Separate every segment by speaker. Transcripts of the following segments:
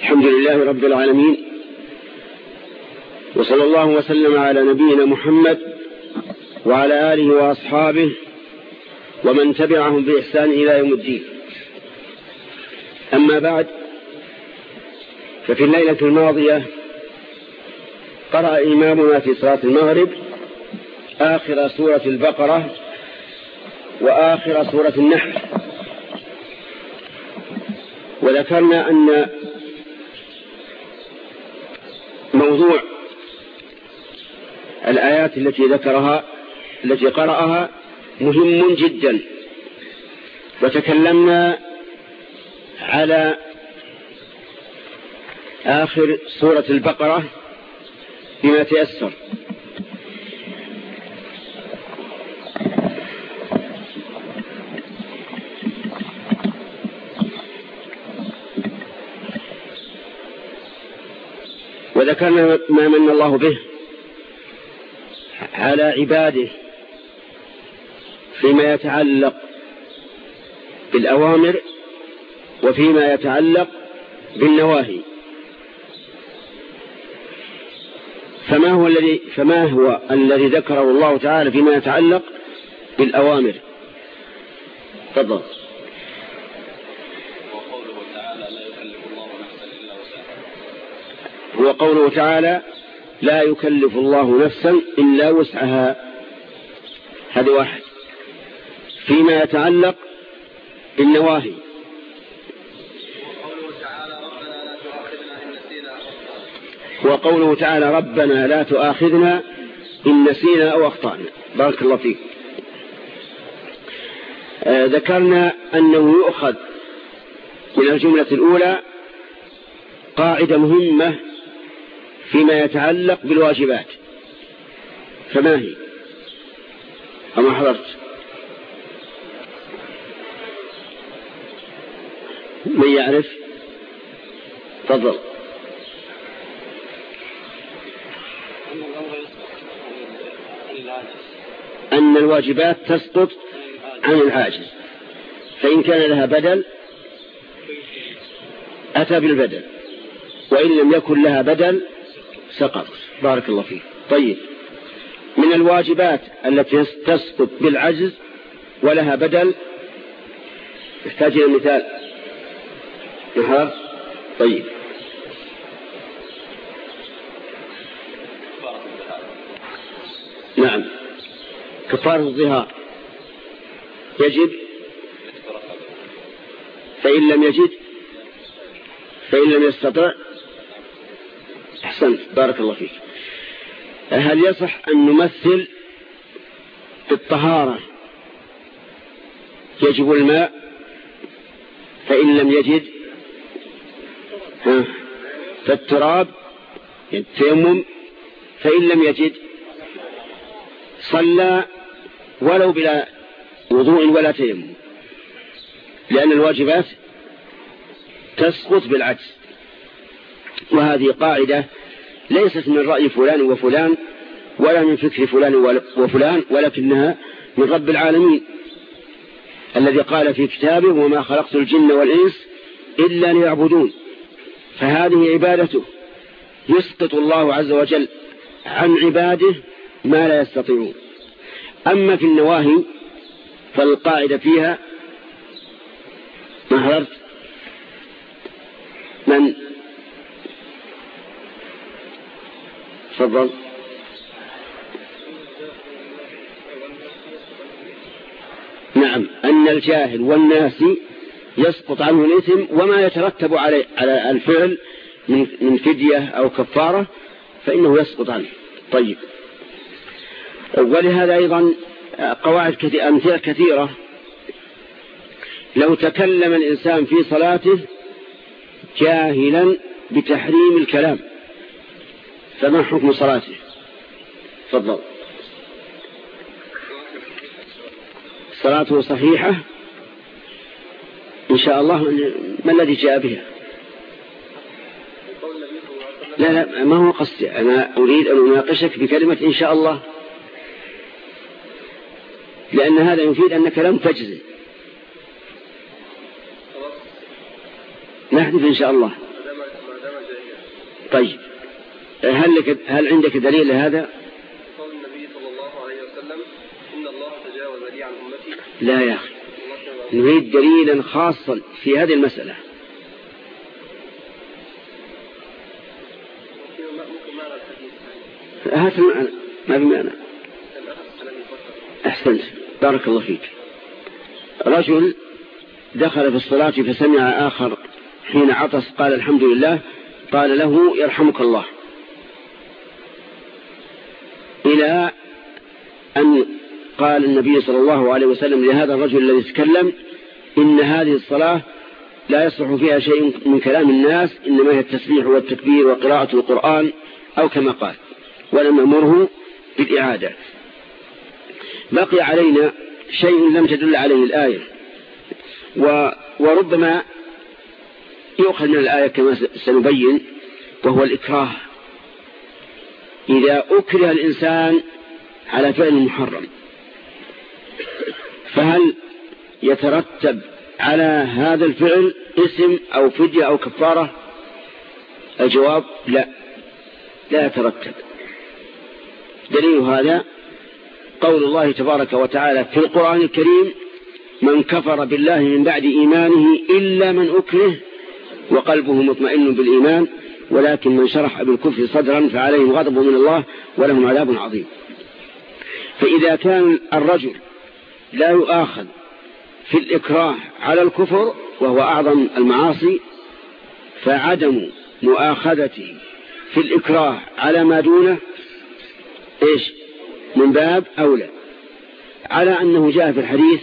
Speaker 1: الحمد لله رب العالمين وصلى الله وسلم على نبينا محمد وعلى آله وأصحابه ومن تبعهم بإحسان إلى يوم الدين. أما بعد ففي الليلة الماضية قرأ إمامنا في صلاة المغرب آخر سورة البقرة وآخر سورة النحل. وذكرنا أن الآيات التي ذكرها التي قرأها مهم جدا. وتكلمنا على آخر سورة البقرة بما تيسر. وذكرنا ما من الله به. على عباده فيما يتعلق بالأوامر وفيما يتعلق بالنواهي. فما هو الذي فما هو الذي ذكره الله تعالى فيما يتعلق بالأوامر؟ تفضل. هو قوله تعالى لا يكلف الله نفسا إلا وسعها. هذا واحد. فيما يتعلق بالنواهي. وقوله تعالى ربنا لا تؤاخذنا إن نسينا أو أخطأنا. بارك الله فيك. آه ذكرنا أنه يؤخذ من الجملة الأولى قاعدة مهمة فيما يتعلق بالواجبات. فما هي؟ أما حضرت. من يعرف؟ تفضل. أن الواجبات تسقط عن العاجز. فإن كان لها بدل أتى بالبدل. وإن لم يكن لها بدل سقط. بارك الله فيك. طيب. من الواجبات التي تسقط بالعجز ولها بدل؟ يحتاج إلى مثال نهار طيب. نعم. كفارة الظهار. يجب؟ فإن لم يجد؟ فإن لم يستطع؟ أحسنت بارك الله فيك. هل يصح أن نمثل بالطهارة يجب الماء؟ فإن لم يجد فالتراب التيمم فإن لم يجد صلى ولو بلا وضوء ولا تيمم. لأن الواجبات تسقط بالعجز. وهذه قاعدة ليست من رأي فلان وفلان ولا من فكر فلان وفلان ولكنها من رب العالمين الذي قال في كتابه وما خلقت الجن والإنس إلا ليعبدون. فهذه عبادته. يسقط الله عز وجل عن عباده ما لا يستطيعون. أما في النواهي فالقاعدة فيها ما من؟ تفضل. نعم أن الجاهل والناس يسقط عنه الإثم وما يترتب على على الفعل من فدية أو كفارة فإنه يسقط عنه. طيب. ولهذا أيضا قواعد كثيرة أمثلة كثيرة. لو تكلم الإنسان في صلاته جاهلا بتحريم الكلام. فما حكم صلاته. تفضل. صلاته صحيحة؟ إن شاء الله. ما الذي جاء بها؟ لا لا ما هو قصدي أنا أريد أن أناقشك بكلمة إن شاء الله. لأن هذا يفيد أنك لم تجزي نحذف إن شاء الله. طيب. هل, لك هل عندك دليل لهذا؟
Speaker 2: قول النبي صلى الله عليه وسلم إن الله تجاوز لي عن أمتي.
Speaker 1: لا يا أخي. نريد دليلا خاصا في هذه
Speaker 2: الحديث
Speaker 1: هات المعنى ما في معنى. أحسنت. بارك الله فيك. رجل دخل في الصلاة فسمع آخر حين عطس قال الحمد لله قال له يرحمك الله إلى أن قال النبي صلى الله عليه وسلم لهذا الرجل الذي تكلم إن هذه الصلاة لا يصلح فيها شيء من كلام الناس إنما هي التسبيح والتكبير وقراءة القرآن أو كما قال ولم أمره بالإعادة. بقي علينا شيء لم تدل عليه الآية وربما يؤخذ من الآية كما سنبين وهو الإكراه. إذا أكره الإنسان على فعل محرم فهل يترتب على هذا الفعل اسم أو فدية أو كفارة؟ الجواب لا لا يترتب. دليل هذا قول الله تبارك وتعالى في القرآن الكريم من كفر بالله من بعد إيمانه إلا من أكره وقلبه مطمئن بالإيمان ولكن من شرح بالكفر صدرا فعليهم غضب من الله ولهم عذاب عظيم. فإذا كان الرجل لا يؤاخذ في الإكراه على الكفر وهو أعظم المعاصي فعدم مؤاخذته في الإكراه على ما دونه إيش؟ من باب أولى. على أنه جاء في الحديث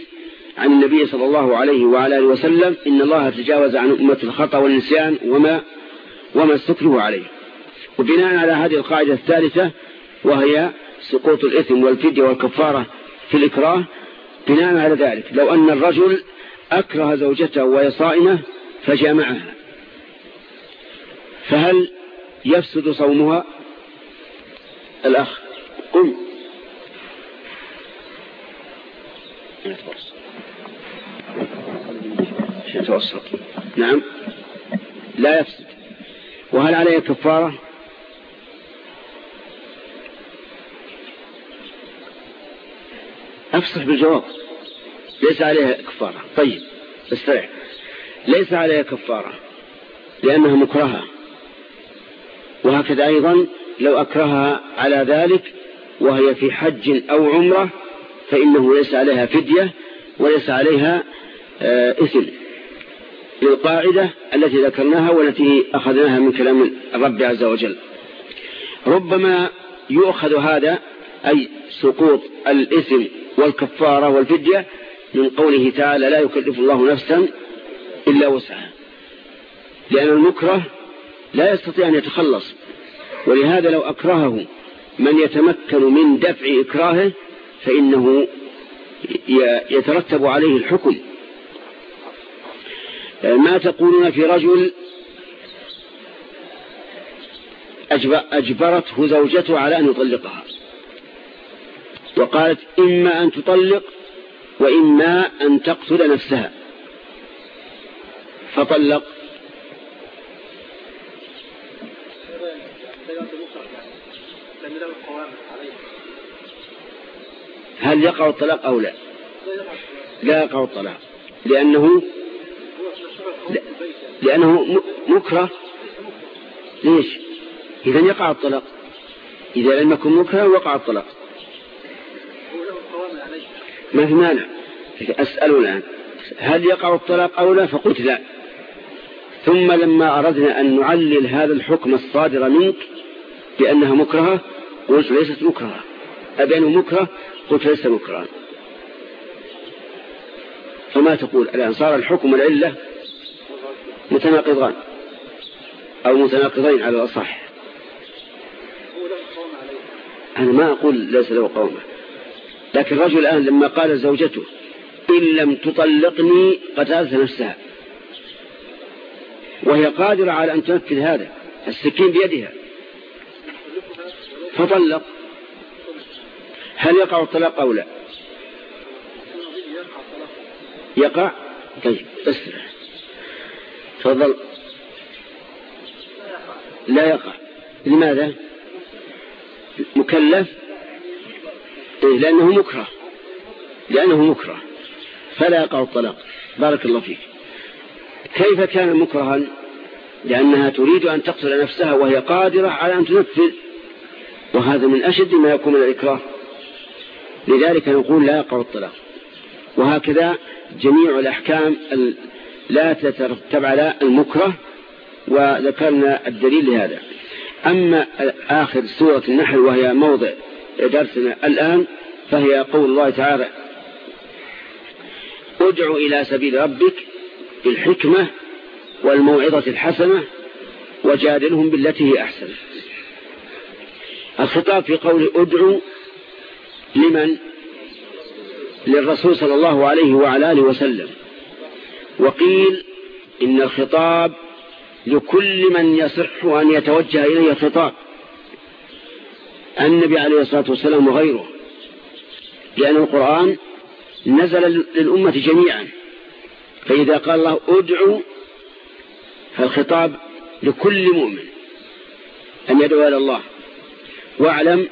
Speaker 1: عن النبي صلى الله عليه وعلى آله وسلم إن الله تجاوز عن أمة الخطأ والنسيان وما وما استكره عليه. وبناء على هذه القاعدة الثالثة وهي سقوط الإثم والفدية والكفارة في الإكراه بناء على ذلك. لو أن الرجل أكره زوجته وهي صائمة فجامعها فهل يفسد صومها؟ الأخ قم. نعم. لا يفسد. وهل عليه كفارة؟ أفصح بالجواب. ليس عليها كفارة. طيب استريح. ليس عليها كفارة لأنها مكرهة. وهكذا أيضا لو أكرهها على ذلك وهي في حج أو عمرة فإنه ليس عليها فدية وليس عليها آه، إثم للقاعدة التي ذكرناها والتي أخذناها من كلام الرب عز وجل. ربما يؤخذ هذا أي سقوط الإثم والكفارة والفدية من قوله تعالى لا يكلف الله نفسا إلا وسعها. لأن المكره لا يستطيع أن يتخلص ولهذا لو أكرهه من يتمكن من دفع إكراهه فإنه يترتب عليه الحكم. ما تقولون في رجل أجبرته زوجته على أن يطلقها؟ وقالت إما أن تطلق وإما أن تقتل نفسها. فطلق. هل يقع الطلاق أو لا؟ لا يقع الطلاق. لأنه لأنه مكره. ليش؟ إذا يقع الطلاق. إذا لم يكن مكره وقع الطلاق. ما في مانع. أسأل الآن. هل يقع الطلاق أو لا؟ فقلت لا. ثم لما أردنا أن نعلل هذا الحكم الصادر منك بأنها مكرهة قلت ليست مكرهة. أبينه مكره قلت ليس مكرها. فما تقول؟ الآن صار الحكم والعلة متناقضان أو متناقضين على الأصح. أنا ما أقول ليس له قومه لكن الرجل الآن لما قال زوجته إن لم تطلقني قتلت نفسها. وهي قادرة على أن تنفذ هذا السكين بيدها. فطلق. هل يقع الطلاق أو لا؟ يقع؟ طيب اسمع تفضل. لا يقع. لماذا؟ مكلف؟ إيه لأنه مكره. لأنه مكره. فلا يقع الطلاق. بارك الله فيك. كيف كان مكرها؟ لأنها تريد أن تقتل نفسها وهي قادرة على أن تنفذ. وهذا من أشد ما يكون من الإكراه. لذلك نقول لا يقع الطلاق. وهكذا جميع الأحكام لا تترتب على المكره وذكرنا الدليل لهذا. أما آخر سورة النحل وهي موضع درسنا الآن فهي قول الله تعالى ادع إلى سبيل ربك بالحكمة والموعظة الحسنة وجادلهم بالتي هي أحسن. الخطاب في قول ادعو لمن؟ للرسول صلى الله عليه وعلى آله وسلم. وقيل إن الخطاب لكل من يصح أن يتوجه إليه الخطاب. النبي عليه الصلاة والسلام وغيره. لأن القرآن نزل للأمة جميعا. فإذا قال الله ادعو فالخطاب لكل مؤمن أن يدعو إلى الله. واعلم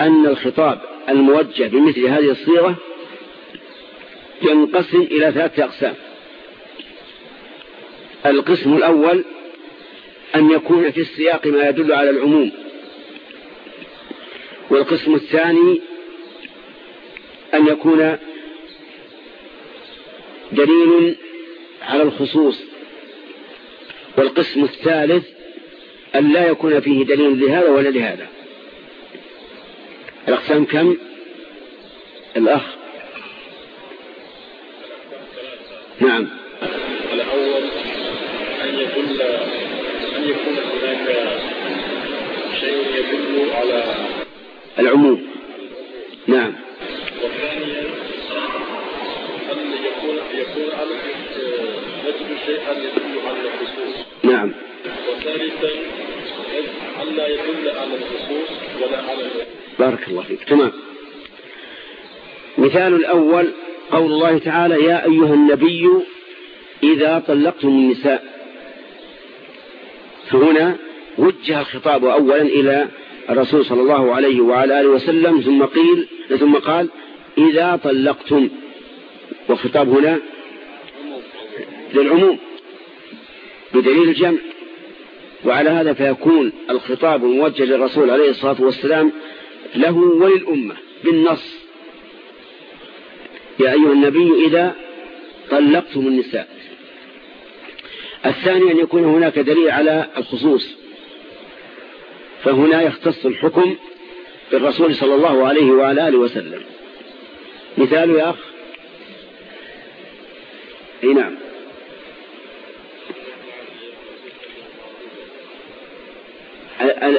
Speaker 1: أن الخطاب الموجه بمثل هذه الصيغة ينقسم إلى ثلاثة أقسام. القسم الأول أن يكون في السياق ما يدل على العموم. والقسم الثاني أن يكون دليل على الخصوص والقسم الثالث أن لا يكون فيه دليل لهذا ولا لهذا. الأقسام كم؟ الأخ. نعم.
Speaker 3: الأول أن يدل أن يكون هناك شيء يدل على
Speaker 1: العموم. نعم.
Speaker 3: أن يكون يكون شيئا يدل على الخصوص
Speaker 1: نعم.
Speaker 3: وثالثا يدل على الخصوص ولا على
Speaker 1: بارك الله فيك. تمام. مثال الأول قول الله تعالى يا أيها النبي إذا طلقتم النساء. فهنا وجه الخطاب أولا إلى الرسول صلى الله عليه وعلى آله وسلم ثم قيل ثم قال إذا طلقتم. والخطاب هنا للعموم بدليل الجمع. وعلى هذا فيكون الخطاب الموجه للرسول عليه الصلاة والسلام له وللأمة بالنص. يا أيها النبي إذا طلقتم النساء. الثاني أن يكون هناك دليل على الخصوص. فهنا يختص الحكم بالرسول صلى الله عليه وعلى آله وسلم. مثال يا أخ. أي نعم.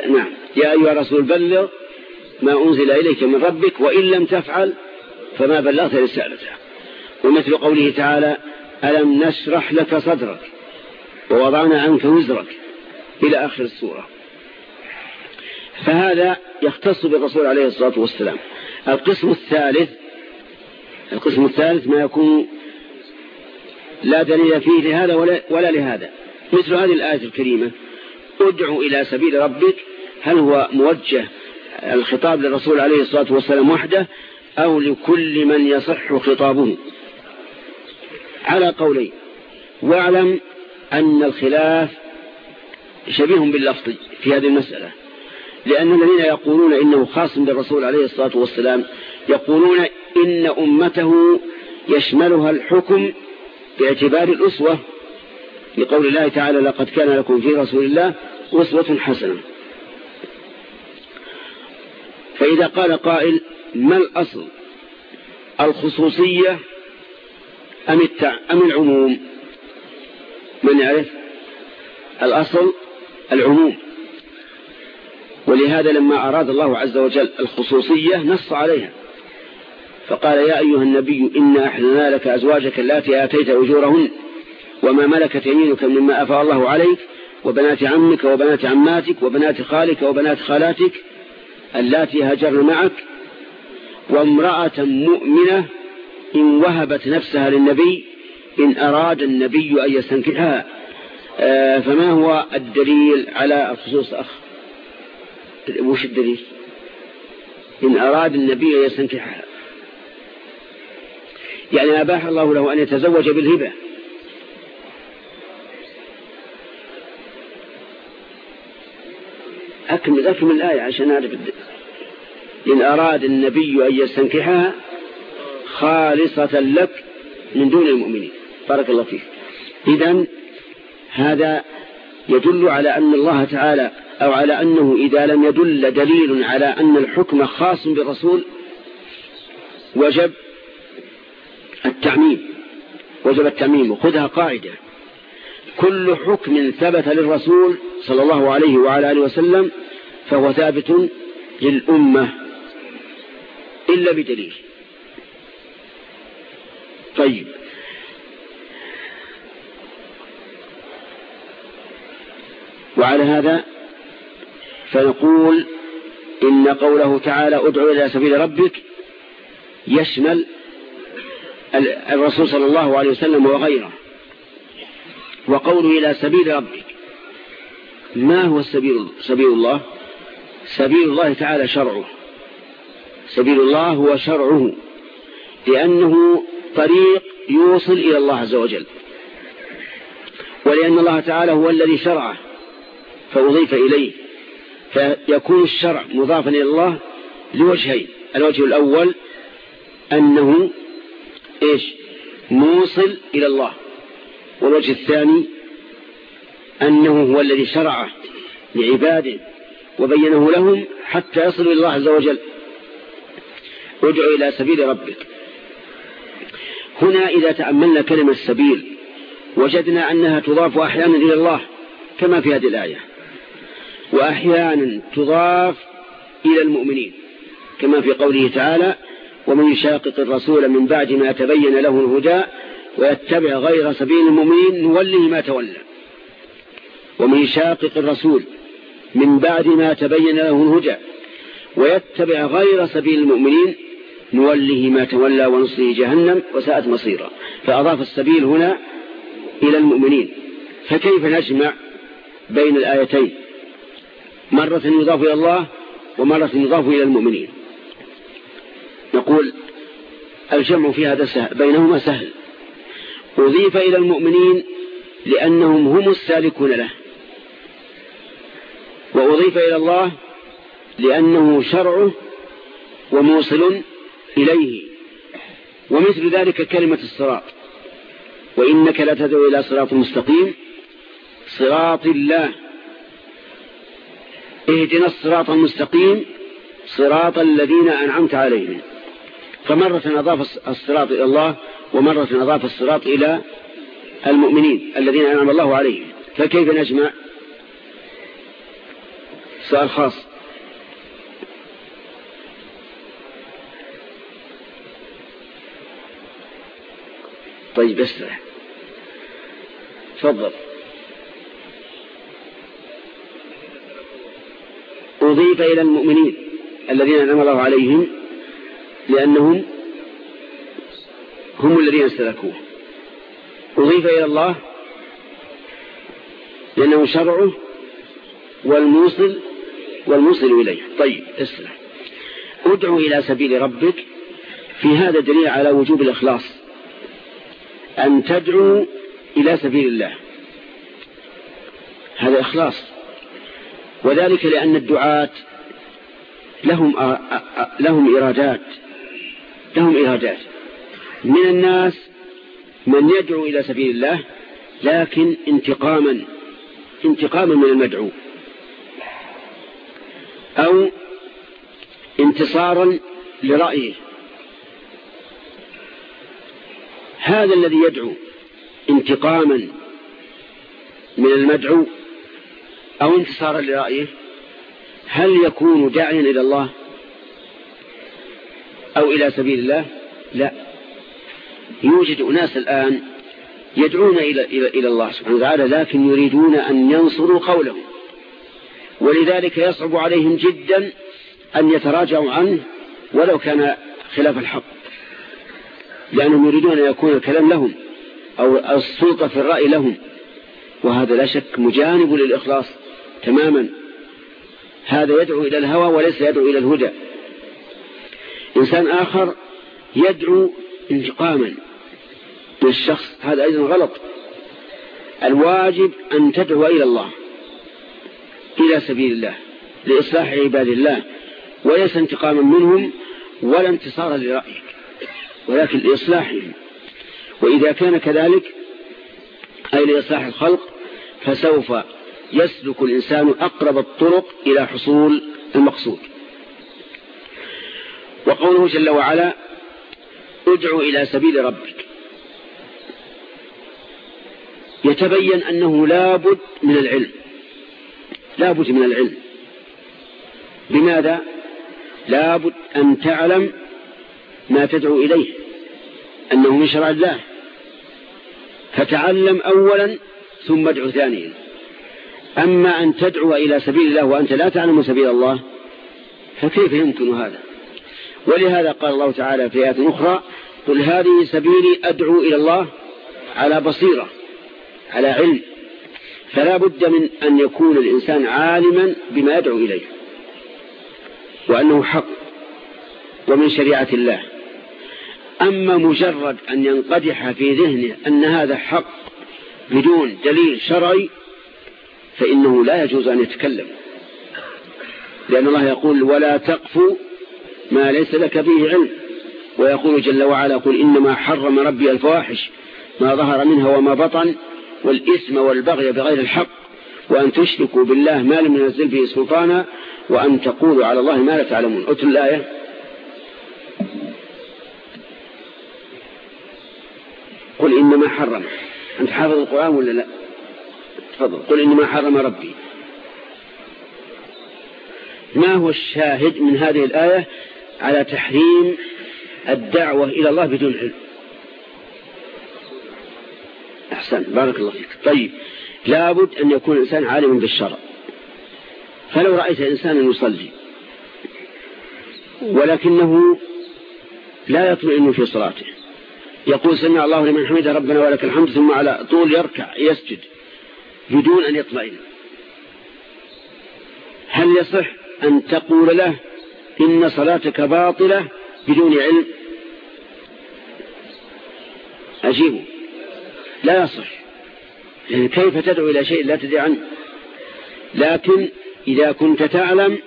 Speaker 1: نعم. يا أيها الرسول بلغ ما أنزل إليك من ربك وإن لم تفعل فما بلغت رسالته. ومثل قوله تعالى ألم نشرح لك صدرك ووضعنا عنك وزرك إلى آخر السورة. فهذا يختص بالرسول عليه الصلاة والسلام. القسم الثالث القسم الثالث ما يكون لا دليل فيه لهذا ولا, ولا لهذا. مثل هذه الآية الكريمة ادعو إلى سبيل ربك هل هو موجه الخطاب للرسول عليه الصلاة والسلام وحده أو لكل من يصح خطابه؟ على قولين. واعلم أن الخلاف شبيه باللفظ في هذه المسألة. لأن الذين يقولون إنه خاص بالرسول عليه الصلاة والسلام يقولون إن أمته يشملها الحكم باعتبار الأسوة. لقول الله تعالى لقد كان لكم في رسول الله أسوة حسنة. فإذا قال قائل ما الأصل؟ الخصوصية أم, التع... أم العموم؟ من يعرف؟ الأصل العموم. ولهذا لما أراد الله عز وجل الخصوصية نص عليها. فقال يا أيها النبي إنا أحلنا لك أزواجك التي آتيت أجورهن وما ملكت يمينك مما أفاء الله عليك وبنات عمك وبنات عماتك وبنات خالك وبنات خالاتك اللاتي هاجرن معك وامرأة مؤمنة إن وهبت نفسها للنبي إن أراد النبي أن يستنكحها. آه، فما هو الدليل على الخصوص أخ وش الدليل؟ إن أراد النبي أن يستنكحها يعني أباح الله له أن يتزوج بالهبة. أكمل أكمل الآية عشان أعرف إن أراد النبي أن يستنكحها خالصة لك من دون المؤمنين. بارك الله فيك. إذا هذا يدل على أن الله تعالى أو على أنه إذا لم يدل دليل على أن الحكم خاص بالرسول وجب التعميم وجب التعميم وخذها قاعدة. كل حكم ثبت للرسول صلى الله عليه وعلى آله وسلم فهو ثابت للأمة إلا بدليل. طيب. وعلى هذا فنقول إن قوله تعالى ادعو إلى سبيل ربك يشمل الرسول صلى الله عليه وسلم وغيره. وقوله إلى سبيل ربك ما هو السبيل سبيل الله؟ سبيل الله تعالى شرعه. سبيل الله هو شرعه لأنه طريق يوصل إلى الله عز وجل. ولأن الله تعالى هو الذي شرعه. فأضيف إليه. فيكون الشرع مضافا إلى الله لوجهين. الوجه الأول أنه إيش؟ موصل إلى الله. والوجه الثاني أنه هو الذي شرعه لعباده وبينه لهم حتى يصلوا إلى الله عز وجل. ادعو إلى سبيل ربك. هنا إذا تأملنا كلمة السبيل وجدنا أنها تضاف أحيانا إلى الله كما في هذه الآية. وأحيانا تضاف إلى المؤمنين كما في قوله تعالى ومن يشاقق الرسول من بعد ما تبين له الهدى ويتبع غير سبيل المؤمنين نوله ما تولى. ومن يشاقق الرسول من بعد ما تبين له الهدى ويتبع غير سبيل المؤمنين نوله ما تولى ونصله جهنم وساءت مصيرا. فأضاف السبيل هنا إلى المؤمنين. فكيف نجمع بين الآيتين؟ مرة يضاف إلى الله ومرة يضاف إلى المؤمنين. نقول الجمع في هذا سهل بينهما سهل. أضيف إلى المؤمنين لأنهم هم السالكون له. وأضيف إلى الله لأنه شرعه وموصل إليه. ومثل ذلك كلمة الصراط. وإنك لتدعو إلى صراط مستقيم. صراط الله. اهدنا الصراط المستقيم صراط الذين أنعمت عليهم. فمرة أضاف الصراط إلى الله ومرة أضاف الصراط إلى المؤمنين الذين أنعم الله عليهم. فكيف نجمع؟ سؤال خاص. طيب اسرع. تفضل. أضيف إلى المؤمنين الذين أنعم الله عليهم لأنهم هم الذين استلكوه أضيف إلى الله لأنه شرعه والموصل والموصل إليه. طيب اسمع. ادعو إلى سبيل ربك في هذا دليل على وجوب الإخلاص. أن تدعو إلى سبيل الله. هذا إخلاص. وذلك لأن الدعاة لهم لهم إرادات لهم إرادات. من الناس من يدعو إلى سبيل الله لكن انتقاما انتقاما من المدعو. أو انتصارا لرأيه. هذا الذي يدعو انتقاما من المدعو أو انتصارا لرأيه؟ هل يكون داعيا إلى الله أو إلى سبيل الله؟ لا. يوجد أناس الآن يدعون إلى, إلى, إلى الله سبحانه وتعالى لكن يريدون أن ينصروا قوله ولذلك يصعب عليهم جدا أن يتراجعوا عنه ولو كان خلاف الحق. لأنهم يريدون أن يكون الكلام لهم أو السلطة في الرأي لهم. وهذا لا شك مجانب للإخلاص. تماما. هذا يدعو إلى الهوى وليس يدعو إلى الهدى. إنسان آخر يدعو انتقاما للشخص. هذا أيضا غلط. الواجب أن تدعو إلى الله إلى سبيل الله لإصلاح عباد الله وليس انتقاما منهم ولا انتصارا لرأيك ولكن لإصلاحهم وإذا كان كذلك أي لإصلاح الخلق فسوف يسلك الإنسان أقرب الطرق إلى حصول المقصود. وقوله جل وعلا ادعو إلى سبيل ربك يتبين أنه لابد من العلم. لابد من العلم. لماذا؟ لابد أن تعلم ما تدعو إليه أنه من شرع الله. فتعلم أولا ثم ادعو ثانيا. أما أن تدعو إلى سبيل الله وأنت لا تعلم سبيل الله فكيف يمكن هذا؟ ولهذا قال الله تعالى في آيات أخرى قل هذه سبيلي أدعو إلى الله على بصيرة على علم فلا بد من أن يكون الإنسان عالما بما يدعو إليه وأنه حق ومن شريعة الله. أما مجرد أن ينقدح في ذهنه أن هذا حق بدون دليل شرعي فإنه لا يجوز أن يتكلم. لأن الله يقول ولا تقف ما ليس لك به علم. ويقول جل وعلا قل إنما حرم ربي الفواحش ما ظهر منها وما بطن والإثم والبغي بغير الحق. وأن تشركوا بالله ما لم ينزل به سلطانا وأن تقولوا على الله ما لا تعلمون. أتل الآية. قل إنما حرم. أنت حافظ القرآن ولا لا؟ تفضل. قل إنما حرم ربي. ما هو الشاهد من هذه الآية على تحريم الدعوة إلى الله بدون علم؟ أحسن بارك الله فيك. طيب لابد أن يكون الإنسان عالما بالشرع. فلو رأيت إنسانا يصلي ولكنه لا يطمئن في صلاته يقول سمع الله لمن حمده ربنا ولك الحمد ثم على طول يركع يسجد بدون أن يطمئن. هل يصح أن تقول له إن صلاتك باطلة بدون علم؟ أجيبه. لا يصح. يعني كيف تدعو إلى شيء لا تدري عنه؟ لكن إذا كنت تعلم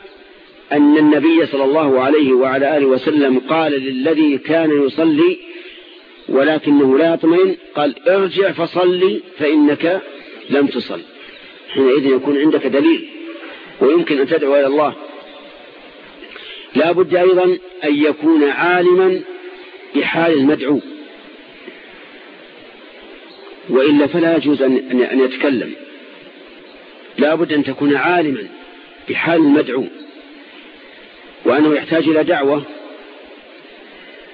Speaker 1: أن النبي صلى الله عليه وعلى آله وسلم قال للذي كان يصلي ولكنه لا يطمئن قال ارجع فصلي فإنك لم تصل. حينئذ يكون عندك دليل ويمكن أن تدعو إلى الله. لا بد أيضا أن يكون عالما بحال المدعو. وإلا فلا يجوز أن يتكلم. لا بد أن تكون عالما بحال المدعو. وأنه يحتاج إلى دعوة.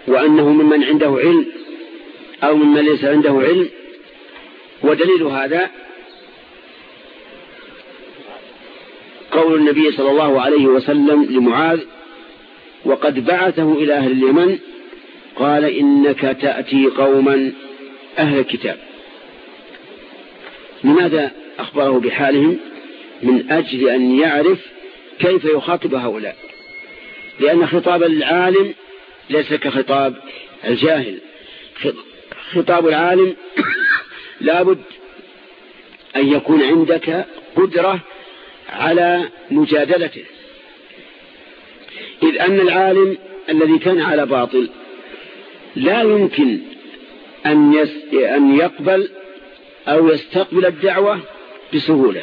Speaker 1: وأنه ممن عنده علم أو ممن ليس عنده علم. ودليل هذا قول النبي صلى الله عليه وسلم لمعاذ وقد بعثه إلى أهل اليمن قال إنك تأتي قوما أهل الكتاب. لماذا أخبره بحالهم؟ من أجل أن يعرف كيف يخاطب هؤلاء. لأن خطاب العالم ليس كخطاب الجاهل. خطاب العالم لابد أن يكون عندك قدرة على مجادلته. إذ أن العالم الذي كان على باطل لا يمكن أن, يس أن يقبل أو يستقبل الدعوة بسهولة.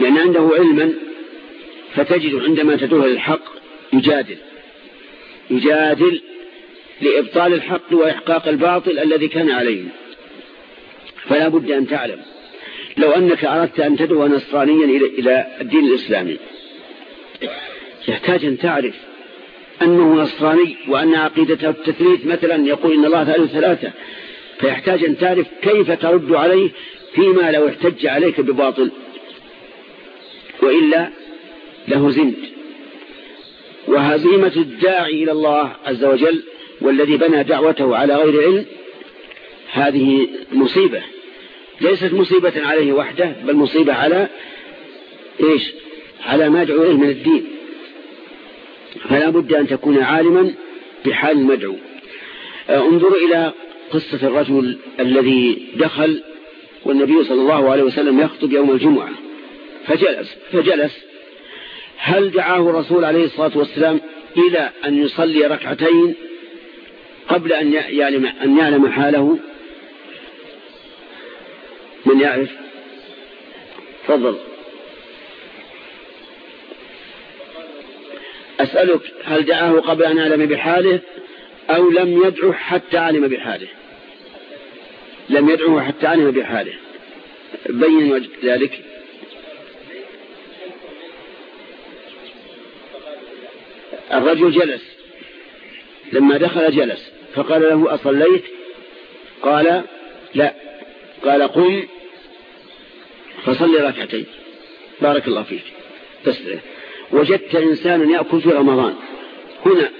Speaker 1: لأن عنده علما فتجد عندما تدعوه للحق يجادل. يجادل لإبطال الحق وإحقاق الباطل الذي كان عليه. فلا بد أن تعلم. لو أنك أردت أن تدعو نصرانيا إلى الدين الإسلامي. يحتاج أن تعرف أنه نصراني وأن عقيدته التثليث مثلا يقول إن الله ثالث ثلاثة. فيحتاج أن تعرف كيف ترد عليه فيما لو احتج عليك بباطل. وإلا لهزمت وهزيمة الداعي إلى الله عز وجل والذي بنى دعوته على غير علم هذه مصيبة. ليست مصيبة عليه وحده بل مصيبة على إيش؟ على ما يدعو إليه من الدين. فلا بد أن تكون عالما بحال المدعو آه، انظروا إلى قصة الرجل الذي دخل والنبي صلى الله عليه وسلم يخطب يوم الجمعة. فجلس فجلس. هل دعاه الرسول عليه الصلاة والسلام إلى أن يصلي ركعتين قبل أن يعلم, أن يعلم حاله؟ من يعرف تفضل. أسألك هل دعاه قبل أن يعلم بحاله أو لم يدعه حتى علم بحاله؟ لم يدعه حتى علم بحاله. بين ذلك. الرجل جلس. لما دخل جلس فقال له أصليت؟ قال قال قم فصلي ركعتين. بارك الله فيك. تسلم. وجدت إنسانا يأكل في رمضان. هنا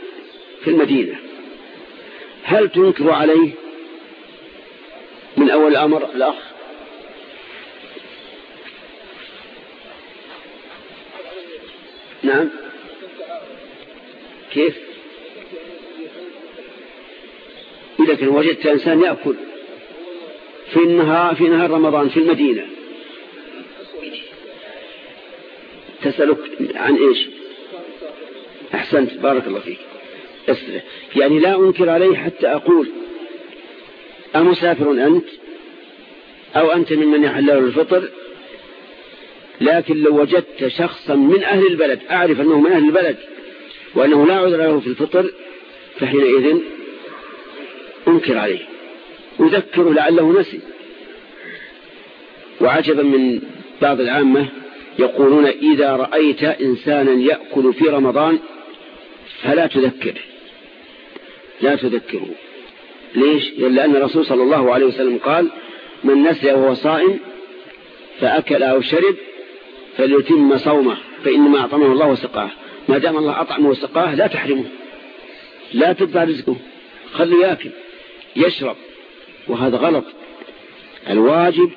Speaker 1: في المدينة. هل تنكر عليه؟ من أول الأمر الأخ. نعم. كيف؟ إذا كان وجدت إنسان يأكل. في النهار في نهار رمضان في المدينة. تسألك عن إيش؟ أحسنت بارك الله فيك. يعني لا أنكر عليه حتى أقول أمسافر أنت؟ أو أنت ممن يحل له الفطر؟ لكن لو وجدت شخصا من أهل البلد أعرف أنه من أهل البلد وأنه لا عذر له في الفطر فحينئذ أنكر عليه. أذكره لعله نسي. وعجبا من بعض العامة يقولون إذا رأيت إنسانا يأكل في رمضان فلا تذكره. لا تذكره. ليش؟ لأن الرسول صلى الله عليه وسلم قال من نسي وهو صائم فأكل أو شرب فليتم صومه فإنما أعطمه الله وسقاه. ما دام الله أطعمه وسقاه لا تحرمه. لا تقطع رزقه. خليه يأكل يشرب وهذا غلط. الواجب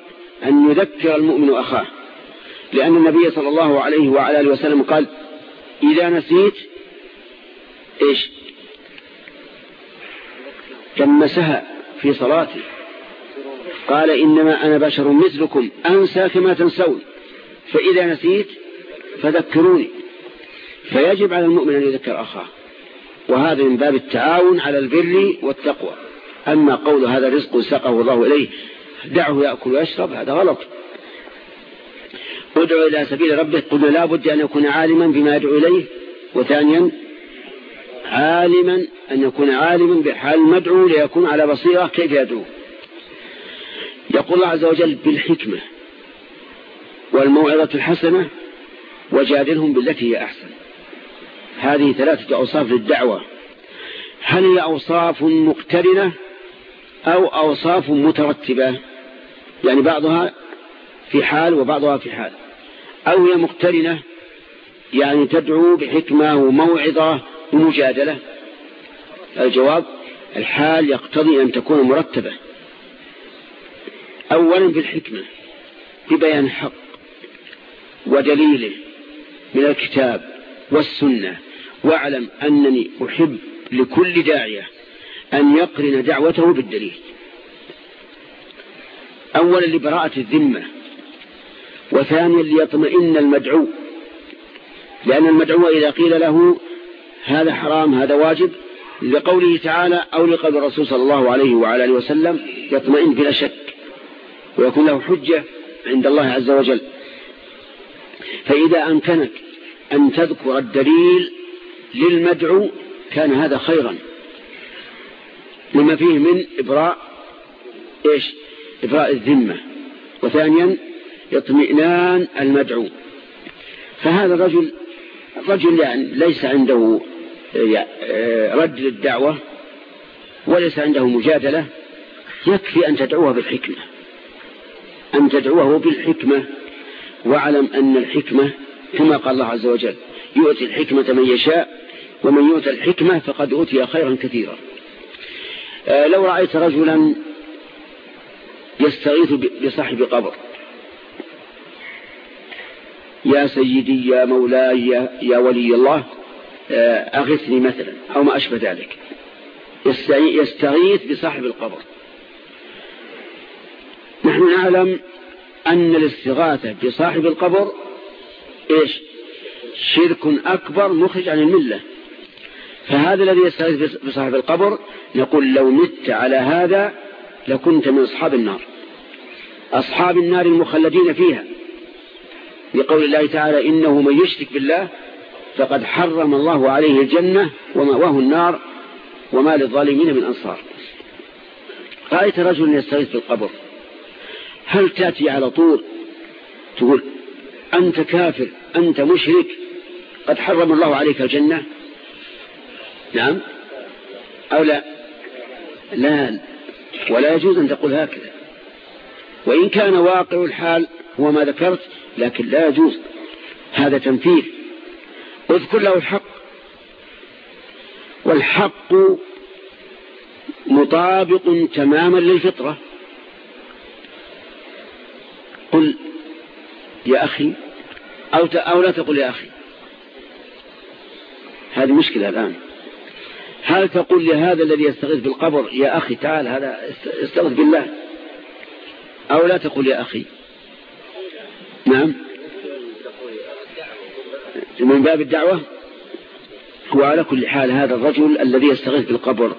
Speaker 1: أن يذكر المؤمن أخاه. لأن النبي صلى الله عليه وعلى آله وسلم قال إذا نسيت إيش؟ تمسها في صلاتي. قال إنما أنا بشر مثلكم أنسى كما تنسون. فإذا نسيت فذكروني. فيجب على المؤمن أن يذكر أخاه. وهذا من باب التعاون على البر والتقوى. أما قول هذا رزق سقه الله إليه دعه يأكل ويشرب هذا غلط. ادعو إلى سبيل ربه قلنا لا بد أن يكون عالما بما يدعو إليه وثانيا عالما أن يكون عالما بحال المدعو ليكون على بصيرة كيف يدعو. يقول الله عز وجل بالحكمة والموعظة الحسنة وجادلهم بالتي هي أحسن. هذه ثلاثة أوصاف للدعوة. هل هي أوصاف مقترنة؟ أو أوصاف مترتبة يعني بعضها في حال وبعضها في حال. أو هي مقترنة يعني تدعو بحكمة وموعظة ومجادلة. الجواب الحال يقتضي أن تكون مرتبة. أولا بالحكمة ببيان الحق ودليله من الكتاب والسنة. واعلم أنني أحب لكل داعية أن يقرن دعوته بالدليل. أولا لبراءة الذمة وثانيا ليطمئن المدعو. لأن المدعو إذا قيل له هذا حرام هذا واجب لقوله تعالى أو لقول الرسول صلى الله عليه وعلى آله وسلم يطمئن بلا شك ويكون له حجة عند الله عز وجل. فإذا أمكنك أن تذكر الدليل للمدعو كان هذا خيرا. لما فيه من إبراء إيش؟ إبراء الذمة. وثانيا اطمئنان المدعو. فهذا الرجل رجل يعني ليس عنده رد للدعوة وليس عنده مجادلة. يكفي أن تدعوه بالحكمة. أن تدعوه بالحكمة. واعلم أن الحكمة كما قال الله عز وجل يؤتي الحكمة من يشاء ومن يؤتى الحكمة فقد أوتي خيرا كثيرا. آه، لو رأيت رجلا يستغيث بصاحب قبر. يا سيدي يا مولاي يا, ولي الله آه، أغثني مثلا أو ما أشبه ذلك. يستغيث بصاحب القبر. نحن نعلم أن الاستغاثة بصاحب القبر إيش؟ شرك أكبر مخرج عن الملة. فهذا الذي يستغيث بصاحب القبر يقول لو مت على هذا لكنت من أصحاب النار. أصحاب النار المخلدين فيها. لقول الله تعالى إنه من يشرك بالله فقد حرم الله عليه الجنة ومأواه النار وما للظالمين من أنصار. رأيت رجل يستغيث في القبر. هل تأتي على طول؟ تقول أنت كافر أنت مشرك قد حرم الله عليك الجنة؟ نعم؟ أو لا؟ لا. ولا يجوز أن تقول هكذا. وإن كان واقع الحال هو ما ذكرت لكن لا يجوز. هذا تنفيذ اذكر له الحق. والحق مطابق تماما للفطرة. قل يا أخي أو, أو لا تقل يا أخي. هذه مشكلة الآن. هل تقول لهذا الذي يستغيث بالقبر يا أخي تعال هذا استغيث بالله. أو لا تقول يا أخي. نعم. من باب الدعوة هو على كل حال هذا الرجل الذي يستغيث بالقبر.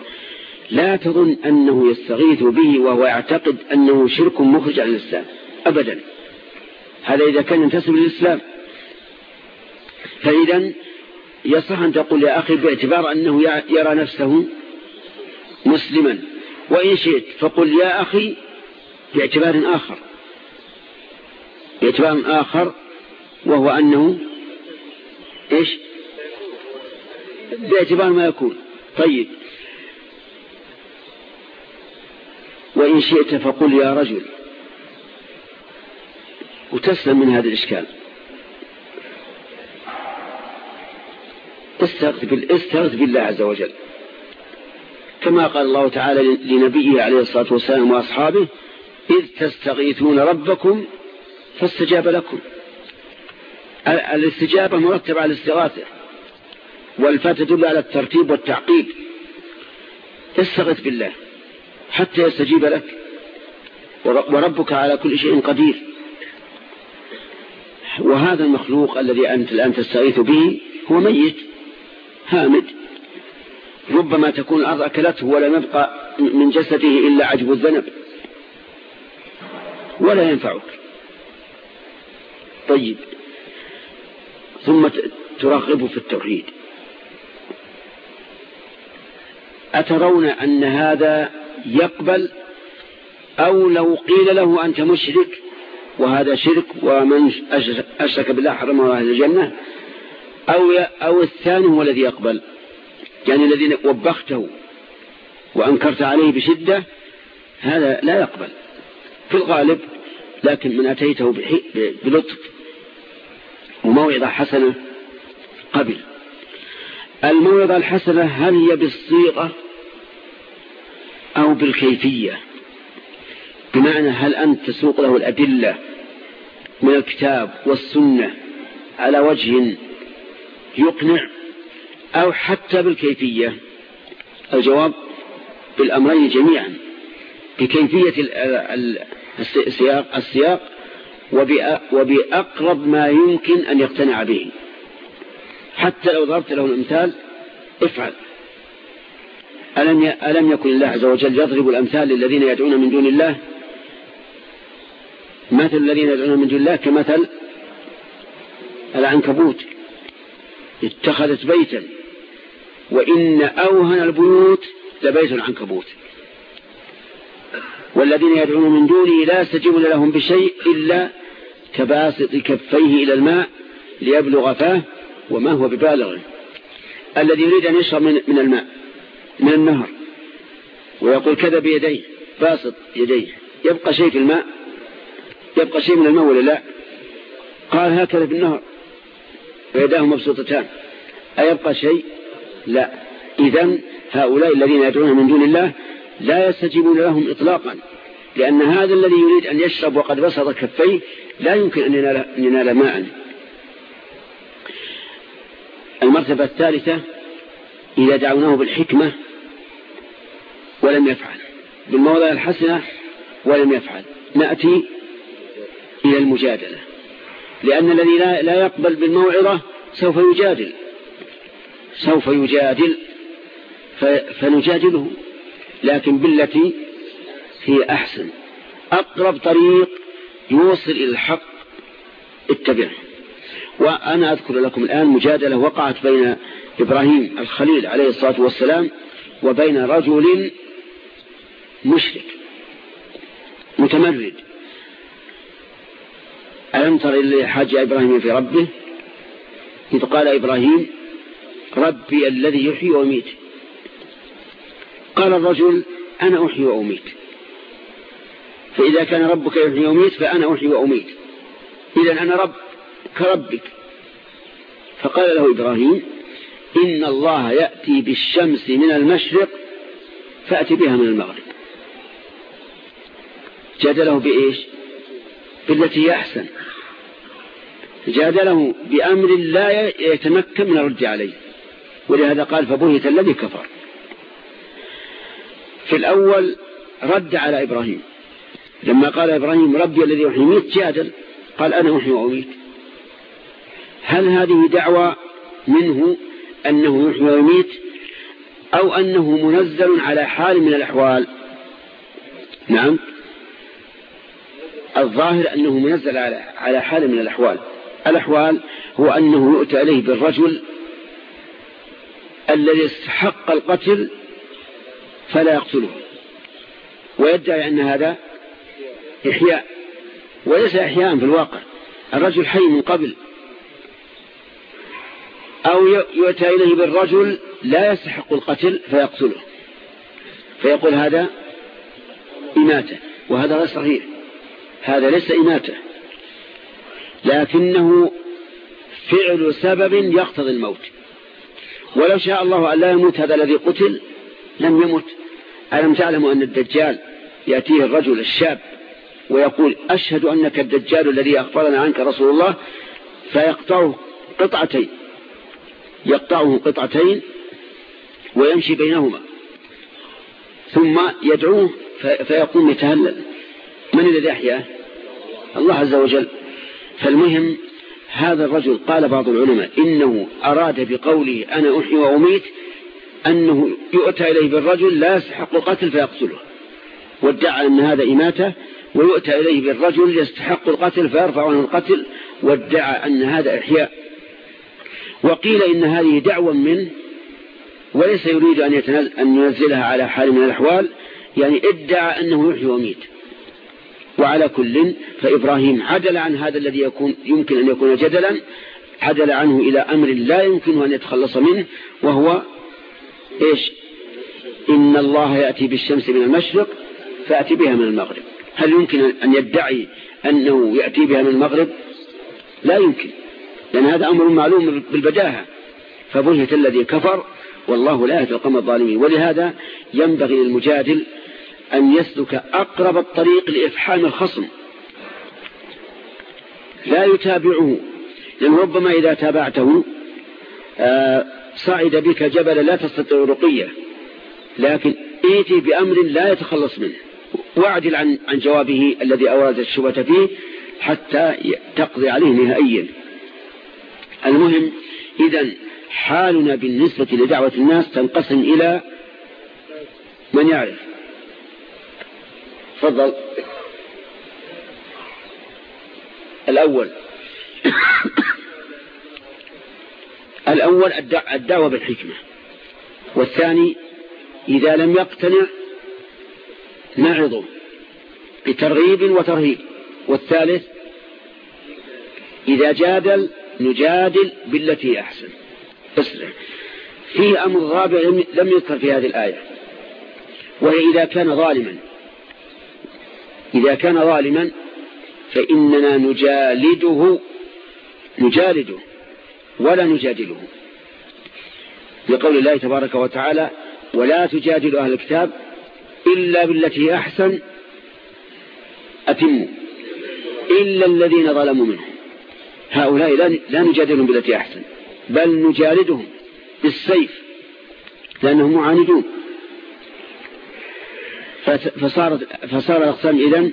Speaker 1: لا تظن أنه يستغيث به وهو يعتقد أنه شرك مخرج عن الإسلام. أبدا. هذا إذا كان ينتسب للإسلام. فإذا يصح أن تقول يا أخي باعتبار أنه يرى نفسه مسلما. وإن شئت فقل يا أخي باعتبار آخر. باعتبار آخر وهو أنه إيش؟ باعتبار ما يكون. طيب. وإن شئت فقل يا رجل. وتسلم من هذا الإشكال. استغث بالله عز وجل. كما قال الله تعالى لنبيه عليه الصلاة والسلام وأصحابه إذ تستغيثون ربكم فاستجاب لكم. الاستجابة مرتبة على الاستغاثة والفاء تدل على الترتيب والتعقيب استغث بالله حتى يستجيب لك وربك على كل شيء قدير. وهذا المخلوق الذي أنت الآن تستغيث به هو ميت. هامد. ربما تكون الأرض أكلته ولم يبقى من جسده إلا عجب الذنب. ولا ينفعك. طيب. ثم ترغبه في التوحيد. أترون أن هذا يقبل؟ أو لو قيل له أنت مشرك وهذا شرك ومن أشرك بالله حرمه أهل الجنة أو, أو الثاني هو الذي يقبل. يعني الذي وبخته وأنكرت عليه بشدة هذا لا يقبل. في الغالب لكن من أتيته بلطف وموعظة حسنة قبل. الموعظة الحسنة هل هي بالصيغة أو بالكيفية؟ بمعنى هل أنت تسوق له الأدلة من الكتاب والسنة على وجه يقنع أو حتى بالكيفية. الجواب بالأمرين جميعا بكيفية السياق, السياق وبأقرب ما يمكن أن يقتنع به. حتى لو ضربت له الأمثال افعل. ألم, ألم يكن الله عز وجل يضرب الأمثال للذين يدعون من دون الله؟ مثل الذين يدعون من دون الله كمثل العنكبوت. اتخذت بيتا. وإن أوهن البيوت لبيت العنكبوت. والذين يدعون من دونه لا يستجيبون لهم بشيء إلا كباسط كفيه إلى الماء ليبلغ فاه وما هو ببالغ الذي يريد أن يشرب من, الماء من النهر. ويقول كذا بيديه باسط يديه. يبقى شيء في الماء؟ يبقى شيء من الماء ولا لا؟ قال هكذا في النهر. ويداه مبسوطتان. أيبقى شيء؟ لا. إذا هؤلاء الذين يدعون من دون الله لا يستجيبون لهم إطلاقا لأن هذا الذي يريد أن يشرب وقد بسط كفيه لا يمكن أن ينال, أن ينال ماء. المرتبة الثالثة إذا دعوناه بالحكمة ولم يفعل. بالموضع الحسنة ولم يفعل. نأتي إلى المجادلة. لأن الذي لا, يقبل بالموعظة سوف يجادل. سوف يجادل. فنجادله. لكن بالتي هي أحسن. أقرب طريق يوصل إلى الحق اتبعه. وأنا أذكر لكم الآن مجادلة وقعت بين إبراهيم الخليل عليه الصلاة والسلام وبين رجل مشرك متمرد. ألم تر إلى حاج إبراهيم في ربه؟ إذ قال إبراهيم ربي الذي يحيي ويميت. قال الرجل أنا أحيي وأميت. فإذا كان ربك يحيي ويميت فأنا أحيي وأميت. إذا أنا رب كربك. فقال له إبراهيم إن الله يأتي بالشمس من المشرق فأتي بها من المغرب. جادله بإيش؟ بالتي هي أحسن. جادله بأمر لا يتمكن من الرد عليه. ولهذا قال فبهت الذي كفر. في الأول رد على إبراهيم. لما قال إبراهيم ربي الذي يحيي ويميت جادل. قال أنا أحيي وأميت. هل هذه دعوة منه أنه يحيي ويميت أو أنه منزل على حال من الأحوال؟ نعم. الظاهر أنه منزل على حال من الأحوال. الأحوال هو أنه يؤتى إليه بالرجل الذي استحق القتل فلا يقتله. ويدعي أن هذا إحياء وليس إحياء في الواقع. الرجل حي من قبل. أو يؤتى إليه بالرجل لا يستحق القتل فيقتله. فيقول هذا إماتة وهذا غير صحيح. هذا ليس إماتة. لكنه فعل سبب يقتضي الموت. ولو شاء الله أن لا يموت هذا الذي قتل لم يمت. ألم تعلموا أن الدجال يأتيه الرجل الشاب ويقول أشهد أنك الدجال الذي أخبرنا عنك رسول الله فيقطعه قطعتين. يقطعه قطعتين ويمشي بينهما. ثم يدعوه فيقوم يتهلل. من الذي أحياه الله عز وجل. فالمهم هذا الرجل قال بعض العلماء إنه أراد بقوله أنا أحيي وأميت أنه يؤتى إليه بالرجل لا يستحق القتل فيقتله. وادعى أن هذا إماتة ويؤتى إليه بالرجل يستحق القتل فيرفع عنه القتل وادعى أن هذا إحياء. وقيل إن هذه دعوة منه وليس يريد أن, أن ينزلها على حال من الأحوال يعني ادعى أنه يحيي وميت وعلى كل فإبراهيم عدل عن هذا الذي يكون يمكن أن يكون جدلا عدل عنه إلى أمر لا يمكن أن يتخلص منه وهو إيش؟ إن الله يأتي بالشمس من المشرق فأتي بها من المغرب. هل يمكن أن يدعي أنه يأتي بها من المغرب؟ لا يمكن لأن هذا أمر معلوم بالبداهة. فبهت الذي كفر والله لا يهدي القوم الظالمين. ولهذا ينبغي للمجادل أن يسلك أقرب الطريق لإفحام الخصم. لا يتابعه لأن ربما إذا تابعته آه، صعد بك جبل لا تستطيع رقية. لكن ائتي بأمر لا يتخلص منه. واعدل عن, عن جوابه الذي أورد الشبهة فيه حتى تقضي عليه نهائيا. المهم إذا حالنا بالنسبة لدعوة الناس تنقسم إلى من يعرف. تفضل. الأول. الأول الدعوة بالحكمة. والثاني إذا لم يقتنع نعظه بترغيب وترهيب. والثالث إذا جادل نجادل بالتي أحسن. أسرع. في أمر رابع لم يذكر في هذه الآية. وهي إذا كان ظالما. إذا كان ظالما فإننا نجالده نجالده ولا نجادله. لقول الله تبارك وتعالى ولا تجادل أهل الكتاب إلا بالتي أحسن أتموا إلا الذين ظلموا منهم. هؤلاء لا نجادلهم بالتي أحسن بل نجالدهم بالسيف لأنهم معاندون. فصارت فصار الأقسام إذن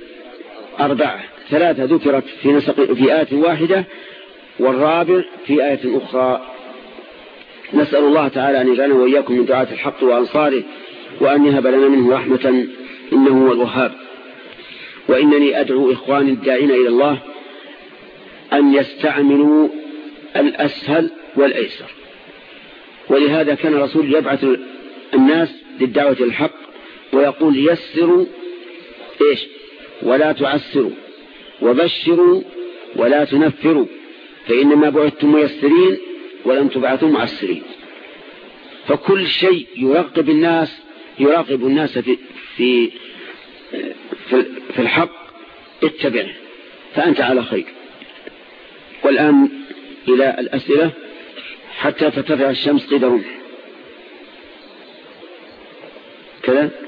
Speaker 1: أربعة. ثلاثة ذكرت في نسق في آية واحدة والرابع في آية أخرى. نسأل الله تعالى أن يجعلنا وإياكم من دعاة الحق وأنصاره وأن يهب لنا منه رحمة إنه هو الوهاب. وإنني أدعو إخواني الداعين إلى الله أن يستعملوا الأسهل والأيسر. ولهذا كان الرسول يبعث الناس للدعوة الحق ويقول يسروا إيش؟ ولا تعسروا. وبشروا ولا تنفروا. فإنما بعثتم ميسرين ولم تبعثوا معسرين. فكل شيء يرغب الناس يراقب الناس في في في الحق اتبعه. فأنت على خير. والآن إلى الأسئلة. حتى ترتفع الشمس قيد رمح كذا؟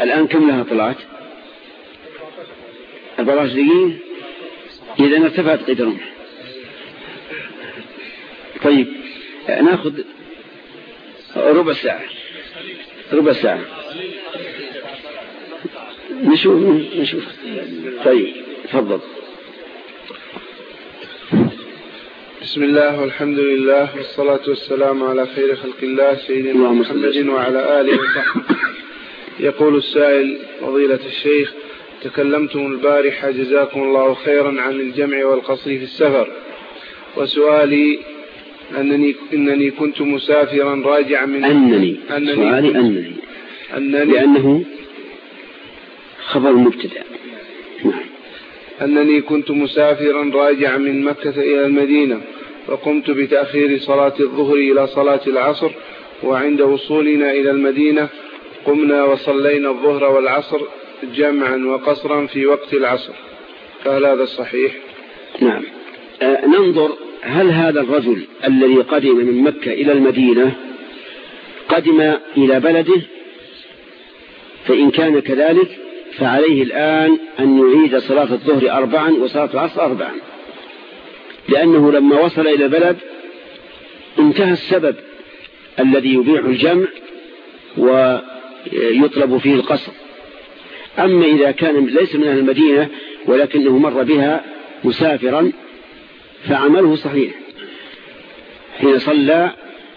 Speaker 1: الآن كم لها طلعت؟ 14 دقيقة إذا ارتفعت قيد رمح طيب ناخذ ربع ساعة. ربع ساعة. نشوف نشوف. طيب تفضل.
Speaker 4: بسم الله والحمد لله والصلاة والسلام على خير خلق الله سيدنا محمد وعلى آله وصحبه. يقول السائل فضيلة الشيخ تكلمتم البارحة جزاكم الله خيرا عن الجمع والقصر في السفر. وسؤالي أنني إنني كنت مسافرا راجعا من
Speaker 1: أنني, أنني سؤالي أنني. أنني لأنه خبر مبتدأ.
Speaker 4: نعم. أنني كنت مسافرا راجعا من مكة إلى المدينة فقمت بتأخير صلاة الظهر إلى صلاة العصر وعند وصولنا إلى المدينة قمنا وصلينا الظهر والعصر جمعا وقصرا في وقت العصر. فهل هذا صحيح؟
Speaker 1: نعم. آه ننظر هل هذا الرجل الذي قدم من مكة إلى المدينة قدم إلى بلده؟ فإن كان كذلك فعليه الآن أن يعيد صلاة الظهر أربعا وصلاة العصر أربعا. لأنه لما وصل إلى البلد انتهى السبب الذي يبيع الجمع ويطلب فيه القصر. أما إذا كان ليس من أهل المدينة ولكنه مر بها مسافرا فعمله صحيح. حين صلى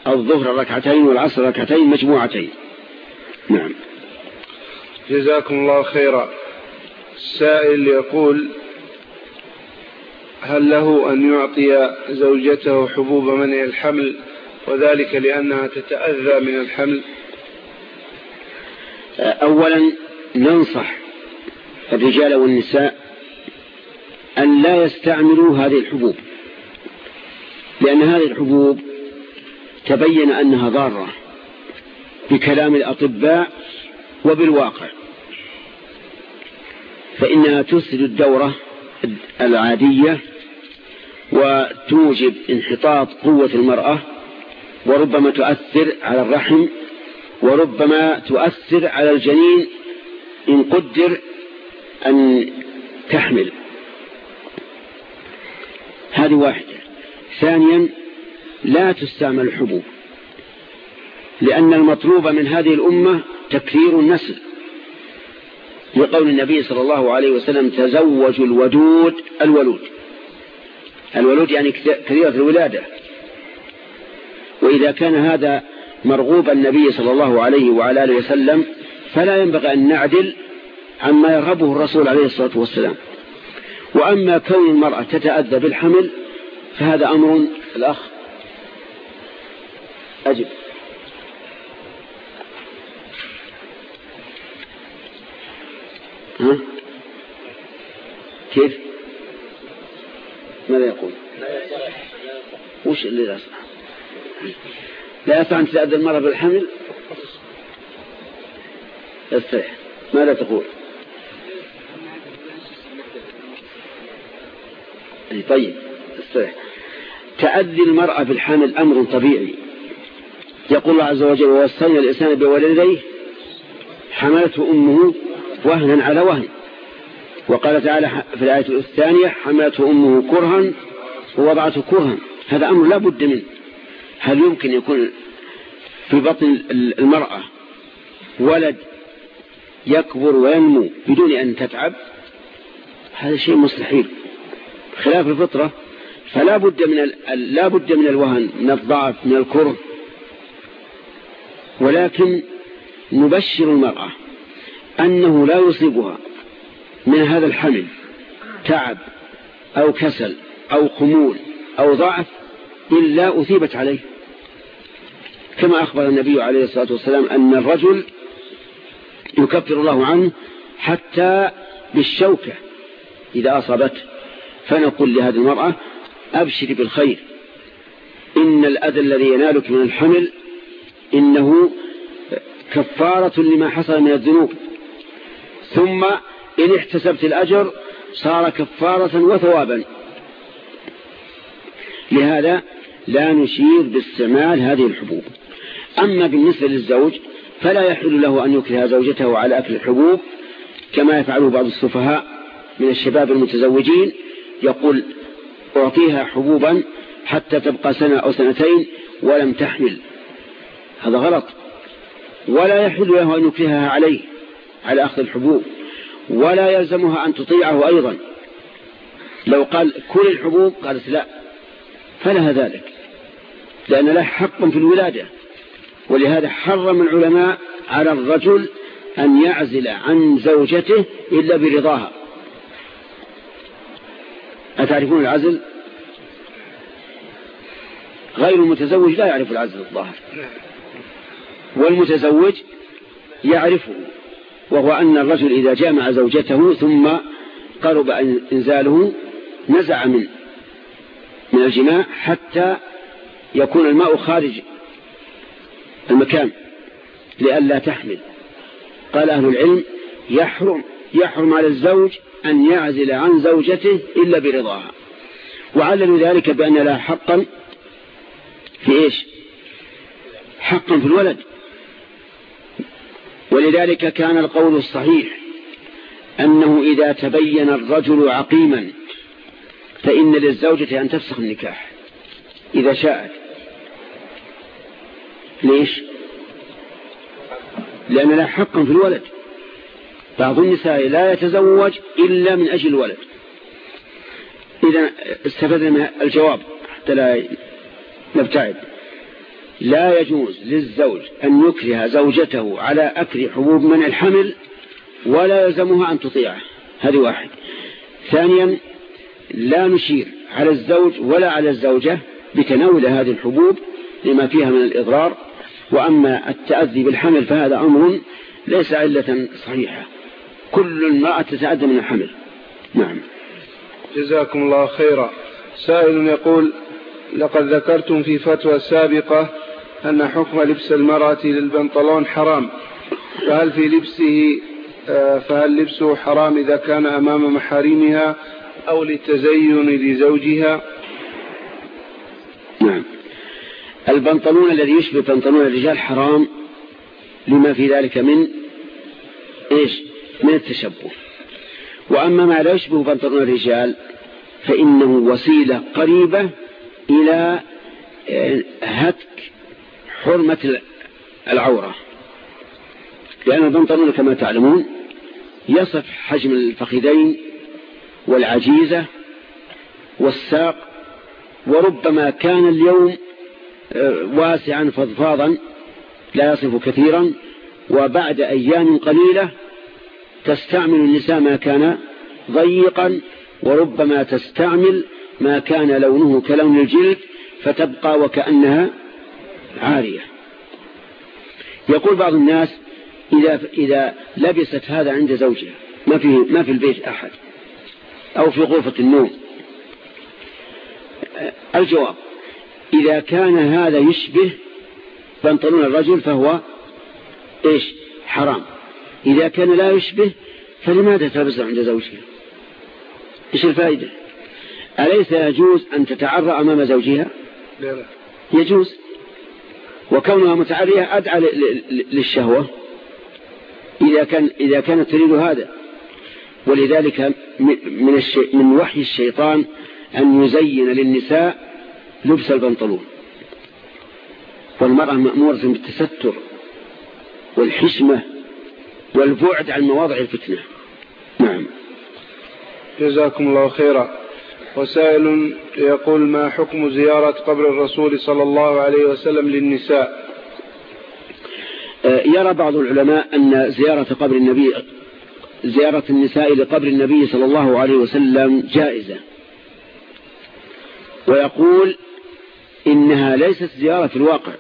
Speaker 1: الظهر ركعتين والعصر ركعتين مجموعتين. نعم.
Speaker 4: جزاكم الله خيرا. السائل يقول هل له أن يعطي زوجته حبوب منع الحمل وذلك لأنها تتأذى من الحمل؟
Speaker 1: أولا ننصح الرجال والنساء أن لا يستعملوا هذه الحبوب لأن هذه الحبوب تبين أنها ضارة بكلام الأطباء وبالواقع فإنها تفسد الدورة العادية وتوجب انحطاط قوة المرأة وربما تؤثر على الرحم وربما تؤثر على الجنين إن قدر أن تحمل. هذه واحدة. ثانيا لا تستعمل الحبوب لأن المطلوب من هذه الأمة تكثير النسل. لقول النبي صلى الله عليه وسلم تزوجوا الودود الولود. الولود يعني كثيرة الولادة. وإذا كان هذا مرغوب النبي صلى الله عليه وعلى آله وسلم فلا ينبغي أن نعدل عما يرغبه الرسول عليه الصلاة والسلام. وأما كون المرأة تتأذى بالحمل فهذا أمر الأخ. أجب. ها؟ كيف؟ ماذا يقول؟ وش اللي لا لا يصح أن تتأذى المرأة بالحمل؟ استريح ماذا تقول؟ طيب استريح تأذي المرأة بالحمل أمر طبيعي. يقول الله عز وجل ووصينا الإنسان بولديه حملته أمه وهنا على وهن. وقال تعالى في الآية الثانية حملته أمه كرها ووضعته كرها. هذا أمر لا بد منه. هل يمكن يكون في بطن المرأة ولد يكبر وينمو بدون أن تتعب؟ هذا شيء مستحيل. خلاف الفطرة فلا بد من لا بد من الوهن من الضعف من الكره. ولكن نبشر المرأة أنه لا يصيبها من هذا الحمل تعب أو كسل أو خمول أو ضعف إلا أثيبت عليه. كما أخبر النبي عليه الصلاة والسلام أن الرجل يكفر الله عنه حتى بالشوكة إذا أصابته. فنقول لهذه المرأة أبشري بالخير. إن الأذى الذي ينالك من الحمل إنه كفارة لما حصل من الذنوب. ثم إن احتسبت الأجر صار كفارة وثوابا. لهذا لا نشير باستعمال هذه الحبوب. أما بالنسبة للزوج فلا يحل له أن يكره زوجته على أكل الحبوب كما يفعله بعض السفهاء من الشباب المتزوجين يقول أعطيها حبوبا حتى تبقى سنة أو سنتين ولم تحمل. هذا غلط. ولا يحل له أن يكرهها عليه على أخذ الحبوب. ولا يلزمها أن تطيعه أيضا. لو قال كل الحبوب؟ قالت لا. فلها ذلك. لأن له حق في الولادة. ولهذا حرم العلماء على الرجل أن يعزل عن زوجته إلا برضاها. أتعرفون العزل؟ غير المتزوج لا يعرف العزل الظاهر. والمتزوج يعرفه وهو أن الرجل إذا جامع زوجته ثم قرب إنزاله نزع من من الجماع حتى يكون الماء خارج المكان لئلا تحمل. قال أهل العلم يحرم يحرم على الزوج أن يعزل عن زوجته إلا برضاها. وعللوا ذلك بأن لها حقا في إيش؟ حقا في الولد. ولذلك كان القول الصحيح أنه إذا تبين الرجل عقيما فإن للزوجة أن تفسخ النكاح إذا شاءت. ليش؟ لأن لا حقا في الولد. بعض النساء لا يتزوج إلا من أجل الولد. إذا استفدنا من الجواب حتى لا نبتعد. لا يجوز للزوج أن يكره زوجته على أكل حبوب من الحمل ولا يلزمها أن تطيعه. هذه واحد. ثانيا لا نشير على الزوج ولا على الزوجة بتناول هذه الحبوب لما فيها من الإضرار وأما التأذي بالحمل فهذا أمر ليس علة صحيحة. كل امرأة تتأذى من الحمل. نعم.
Speaker 4: جزاكم الله خيرا. سائل يقول لقد ذكرتم في فتوى سابقة أن حكم لبس المرأة للبنطلون حرام. فهل في لبسه آه، فهل لبسه حرام إذا كان أمام محارمها أو للتزين لزوجها؟
Speaker 1: نعم. البنطلون الذي يشبه بنطلون الرجال حرام لما في ذلك من إيش؟ من التشبه. وأما ما لا يشبه بنطلون الرجال فإنه وسيلة قريبة إلى آه، هتك حرمة العورة. لأن البنطلون كما تعلمون يصف حجم الفخذين والعجيزة والساق وربما كان اليوم واسعا فضفاضا لا يصف كثيرا وبعد أيام قليلة تستعمل النساء ما كان ضيقا وربما تستعمل ما كان لونه كلون الجلد فتبقى وكأنها عارية. يقول بعض الناس إذا, إذا لبست هذا عند زوجها ما في, ما في البيت أحد أو في غرفة النوم. الجواب إذا كان هذا يشبه بنطلون الرجل فهو إيش؟ حرام. إذا كان لا يشبه فلماذا تلبسه عند زوجها إيش الفائدة؟ أليس يجوز أن تتعرى أمام زوجها؟ يجوز. وكونها متعرية أدعى للشهوة. إذا, كان إذا كانت تريد هذا. ولذلك من, الشي من وحي الشيطان أن يزين للنساء لبس البنطلون والمرأة مأمورة بالتستر والحشمة والبعد عن مواضع الفتنة. نعم.
Speaker 4: جزاكم الله خيرا. وسائل يقول ما حكم زيارة قبر الرسول صلى الله عليه وسلم للنساء؟
Speaker 1: آه، يرى بعض العلماء أن زيارة قبر النبي زيارة النساء لقبر النبي صلى الله عليه وسلم جائزة. ويقول إنها ليست زيارة في الواقع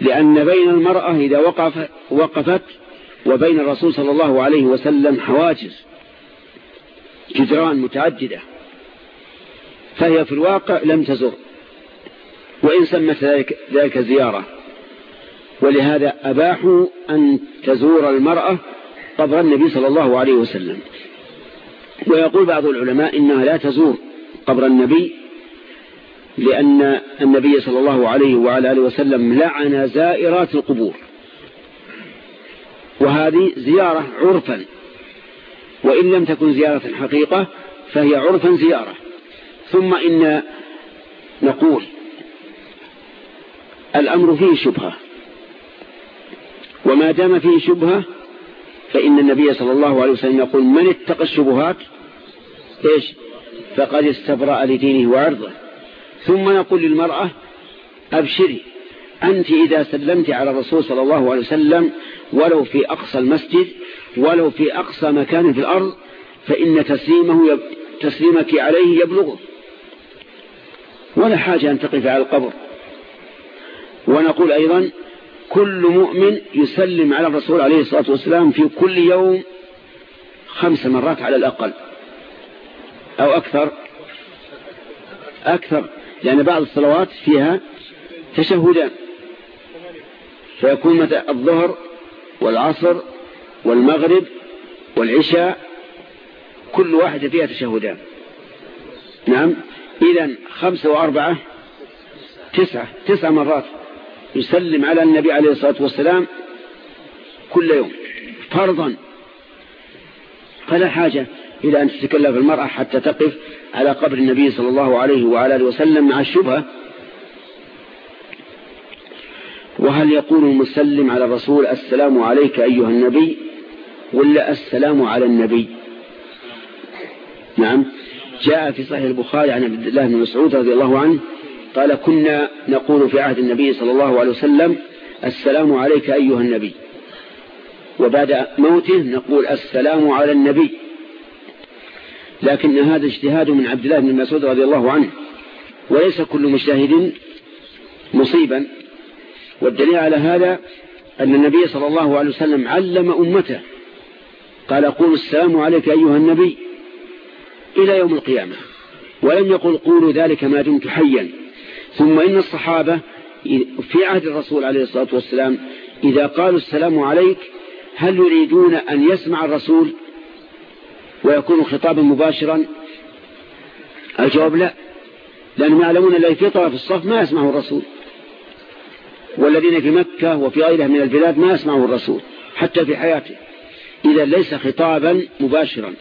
Speaker 1: لأن بين المرأة إذا وقف وقفت وبين الرسول صلى الله عليه وسلم حواجز جدران متعددة فهي في الواقع لم تزر وإن سمت ذلك, ذلك زيارة. ولهذا أباحوا أن تزور المرأة قبر النبي صلى الله عليه وسلم. ويقول بعض العلماء إنها لا تزور قبر النبي لأن النبي صلى الله عليه وعلى آله وسلم لعن زائرات القبور. وهذه زيارة عرفا. وإن لم تكن زيارة حقيقة فهي عرفا زيارة. ثم إن نقول الأمر فيه شبهة. وما دام فيه شبهة فإن النبي صلى الله عليه وسلم يقول من اتقى الشبهات؟ إيش؟ فقد استبرأ لدينه وعرضه. ثم يقول للمرأة أبشري أنت إذا سلمت على الرسول صلى الله عليه وسلم ولو في أقصى المسجد ولو في أقصى مكان في الأرض فإن تسليمه يب... تسليمك عليه يبلغه. ولا حاجة أن تقف على القبر. ونقول أيضا كل مؤمن يسلم على الرسول عليه الصلاة والسلام في كل يوم خمس مرات على الأقل أو أكثر أكثر. لأن بعض الصلوات فيها تشهدان فيكون متى الظهر والعصر والمغرب والعشاء كل واحدة فيها تشهدان نعم. إذا خمسة وأربعة تسعة تسع مرات يسلم على النبي عليه الصلاة والسلام كل يوم. فرضا. فلا حاجة. إلى أن تتكلف المرأة حتى تقف على قبر النبي صلى الله عليه وعلى آله وسلم مع الشبهة. وهل يقول المسلم على الرسول السلام عليك أيها النبي ولا السلام على النبي؟ نعم. جاء في صحيح البخاري عن عبد الله بن مسعود رضي الله عنه قال كنا نقول في عهد النبي صلى الله عليه وسلم السلام عليك أيها النبي. وبعد موته نقول السلام على النبي. لكن هذا اجتهاد من عبد الله بن مسعود رضي الله عنه. وليس كل مجتهد مصيبا. والدليل على هذا أن النبي صلى الله عليه وسلم علم أمته. قال قولوا السلام عليك أيها النبي إلى يوم القيامة. ولم يقل قولوا ذلك ما دمت حيا. ثم إن الصحابة في عهد الرسول عليه الصلاة والسلام إذا قالوا السلام عليك هل يريدون أن يسمع الرسول ويكون خطابا مباشرا؟ الجواب لا لأنهم يعلمون الذي في طرف الصف ما يسمعه الرسول والذين في مكة وفي غيرها من البلاد ما يسمعه الرسول حتى في حياته. إذا ليس خطابا مباشرا.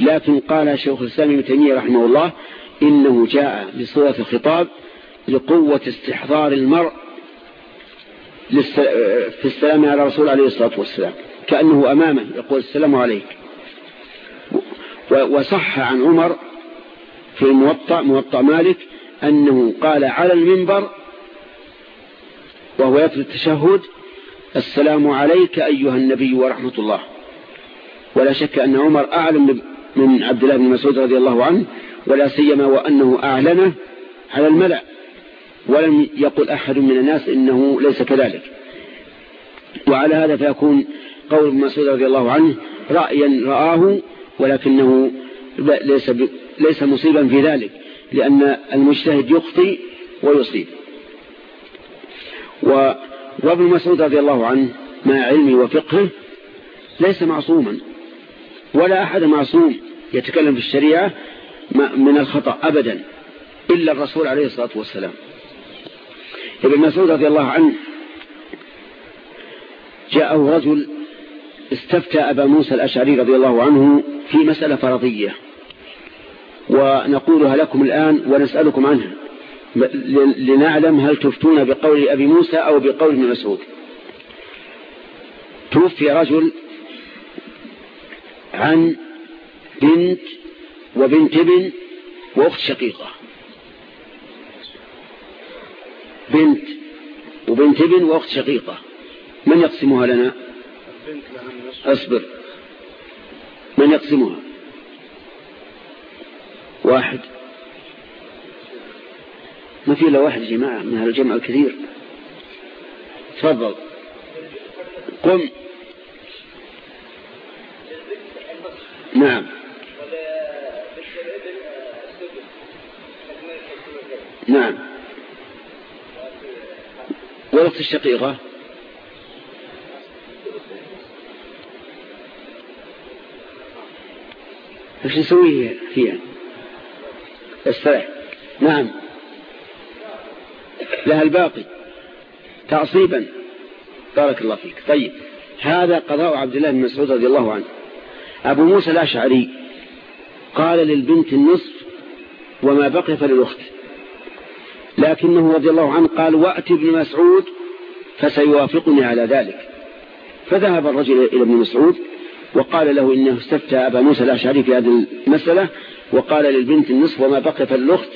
Speaker 1: لكن قال شيخ الإسلام ابن تيمية رحمه الله إنه جاء بصورة الخطاب لقوة استحضار المرء في السلام على الرسول عليه الصلاة والسلام كأنه أمامه يقول السلام عليك. وصح عن عمر في الموطأ موطأ مالك أنه قال على المنبر وهو يتلو التشهد السلام عليك أيها النبي ورحمة الله. ولا شك أن عمر أعلم من عبد الله بن مسعود رضي الله عنه ولا سيما وأنه أعلنه على الملأ ولم يقل أحد من الناس إنه ليس كذلك. وعلى هذا فيكون قول ابن مسعود رضي الله عنه رأيا رآه ولكنه ليس, ليس مصيبا في ذلك لأن المجتهد يخطي ويصيب. وابن مسعود رضي الله عنه مع علمه وفقهه ليس معصوما ولا أحد معصوم يتكلم في الشريعة من الخطأ أبدا إلا الرسول عليه الصلاة والسلام. ابن مسعود رضي الله عنه جاءه رجل استفتى أبا موسى الأشعري رضي الله عنه في مسألة فرضية. ونقولها لكم الآن ونسألكم عنها. لنعلم هل تفتون بقول أبي موسى أو بقول ابن مسعود. توفي رجل عن بنت وبنت ابن وأخت شقيقة. بنت وبنت ابن وأخت شقيقة. من يقسمها لنا؟ أصبر. من يقسمها؟ واحد. ما في إلا واحد جماعة من هذا الجمع الكثير. تفضل. قم. نعم. نعم. والأخت الشقيقة؟ إيش نسوي فيها استرح نعم. لها الباقي. تعصيبا. بارك الله فيك. طيب. هذا قضاء عبد الله بن مسعود رضي الله عنه. أبو موسى الأشعري قال للبنت النصف وما بقي فللأخت. لكنه رضي الله عنه قال وأت ابن مسعود فسيوافقني على ذلك. فذهب الرجل إلى ابن مسعود وقال له إنه استفتى أبا موسى الأشعري في هذه المسألة وقال للبنت النصف وما بقي فالأخت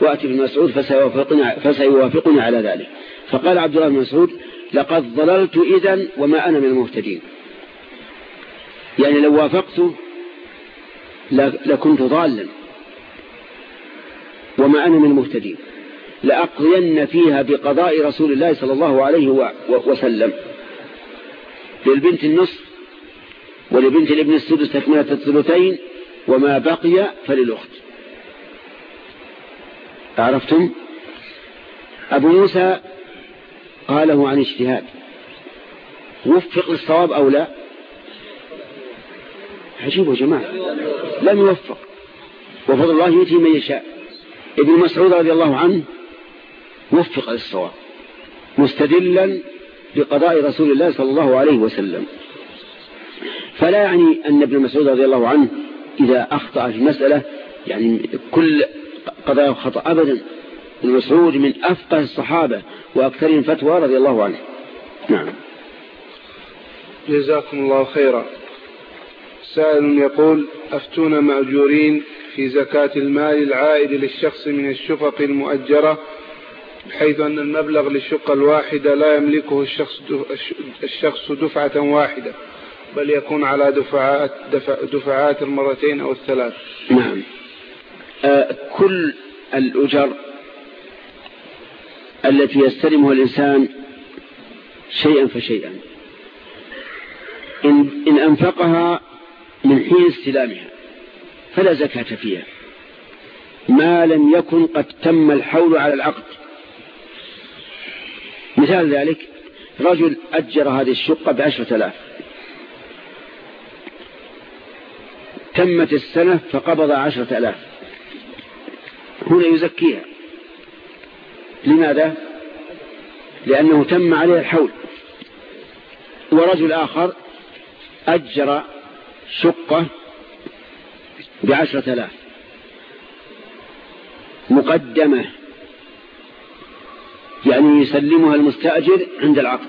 Speaker 1: وأتي ابن مسعود فسيوافقني, فسيوافقني على ذلك. فقال عبد الله بن مسعود لقد ضللت إذا وما أنا من المهتدين. يعني لو وافقته لكنت ضالا وما أنا من المهتدين. لأقضين فيها بقضاء رسول الله صلى الله عليه وسلم. للبنت النصف ولبنت الابن السدس تكملة الثلثين وما بقي فللأخت. عرفتم؟ أبو موسى قاله عن اجتهاد. وفق للصواب أو لا؟ عجيب يا جماعة. لم يوفق. وفضل الله يؤتي من يشاء. ابن مسعود رضي الله عنه وفق للصواب. مستدلا بقضاء رسول الله صلى الله عليه وسلم. فلا يعني أن ابن مسعود رضي الله عنه إذا أخطأ في المسألة يعني كل قضاء خطأ أبدا. ابن مسعود من أفقه الصحابة وأكثرهم فتوى رضي الله عنه. نعم.
Speaker 4: جزاكم الله خيرا. سائل يقول أفتون مأجورين في زكاة المال العائد للشخص من الشقق المؤجرة بحيث أن المبلغ للشقة الواحدة لا يملكه الشخص الشخص دفعة واحدة. بل يكون على دفعات دفع دفعات المرتين أو الثلاث.
Speaker 1: نعم. آه كل الأجر التي يستلمها الإنسان شيئا فشيئا. إن, إن أنفقها من حين استلامها فلا زكاة فيها. ما لم يكن قد تم الحول على العقد. مثال ذلك رجل أجر هذه الشقة بعشرة آلاف. تمت السنة فقبض عشرة ألاف. هنا يزكيها. لماذا؟ لأنه تم عليه الحول. ورجل آخر أجر شقة بعشرة آلاف. مقدمة. يعني يسلمها المستأجر عند العقد.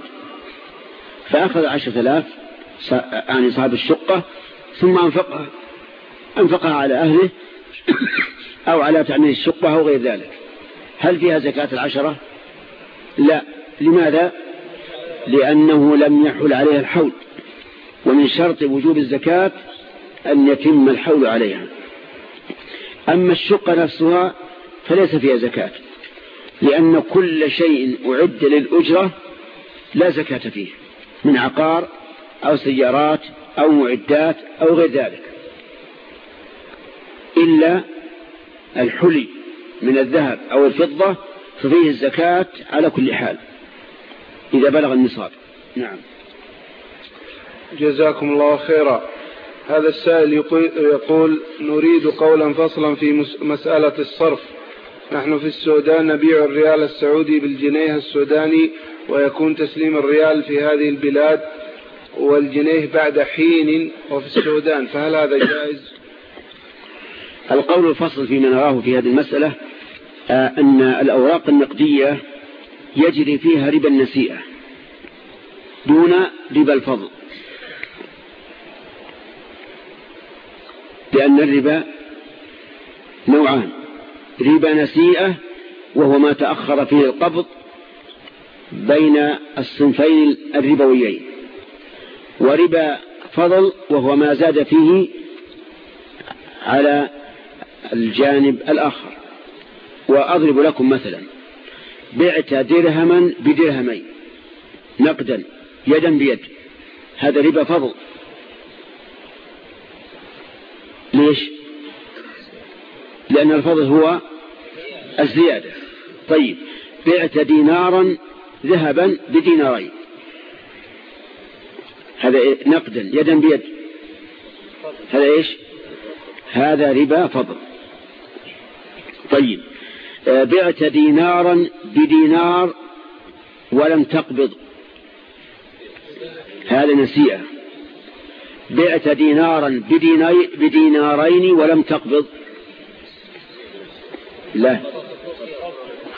Speaker 1: فأخذ عشرة آلاف يعني صاحب الشقة ثم أنفقها. أنفقها على أهله أو على تأمين الشقة أو غير ذلك. هل فيها زكاة العشرة؟ لا. لماذا؟ لأنه لم يحل عليها الحول. ومن شرط وجوب الزكاة أن يتم الحول عليها. أما الشقة نفسها فليس فيها زكاة لأن كل شيء أعد للأجرة لا زكاة فيه من عقار أو سيارات أو معدات أو غير ذلك. إلا الحلي من الذهب أو الفضة ففيه الزكاة على كل حال إذا بلغ النصاب. نعم.
Speaker 4: جزاكم الله خيرا. هذا السائل يقول نريد قولا فصلا في مسألة الصرف. نحن في السودان نبيع الريال السعودي بالجنيه السوداني ويكون تسليم الريال في هذه البلاد والجنيه بعد حين وفي السودان. فهل هذا جائز؟
Speaker 1: القول الفصل فيما نراه في هذه المسألة آه، أن الأوراق النقدية يجري فيها ربا النسيئة دون ربا الفضل. لأن الربا نوعان ربا نسيئة وهو ما تأخر فيه القبض بين الصنفين الربويين وربا فضل وهو ما زاد فيه على الجانب الآخر. وأضرب لكم مثلا بعت درهما بدرهمين. نقدا يدا بيد. هذا ربا فضل. ليش؟ لأن الفضل هو الزيادة. طيب بعت دينارا ذهبا بدينارين. هذا نقدا يدا بيد. هذا إيش؟ هذا ربا فضل. طيب. آه، بعت دينارا بدينار ولم تقبض. هذا نسيئة. بعت دينارا بدينارين ولم تقبض. لا.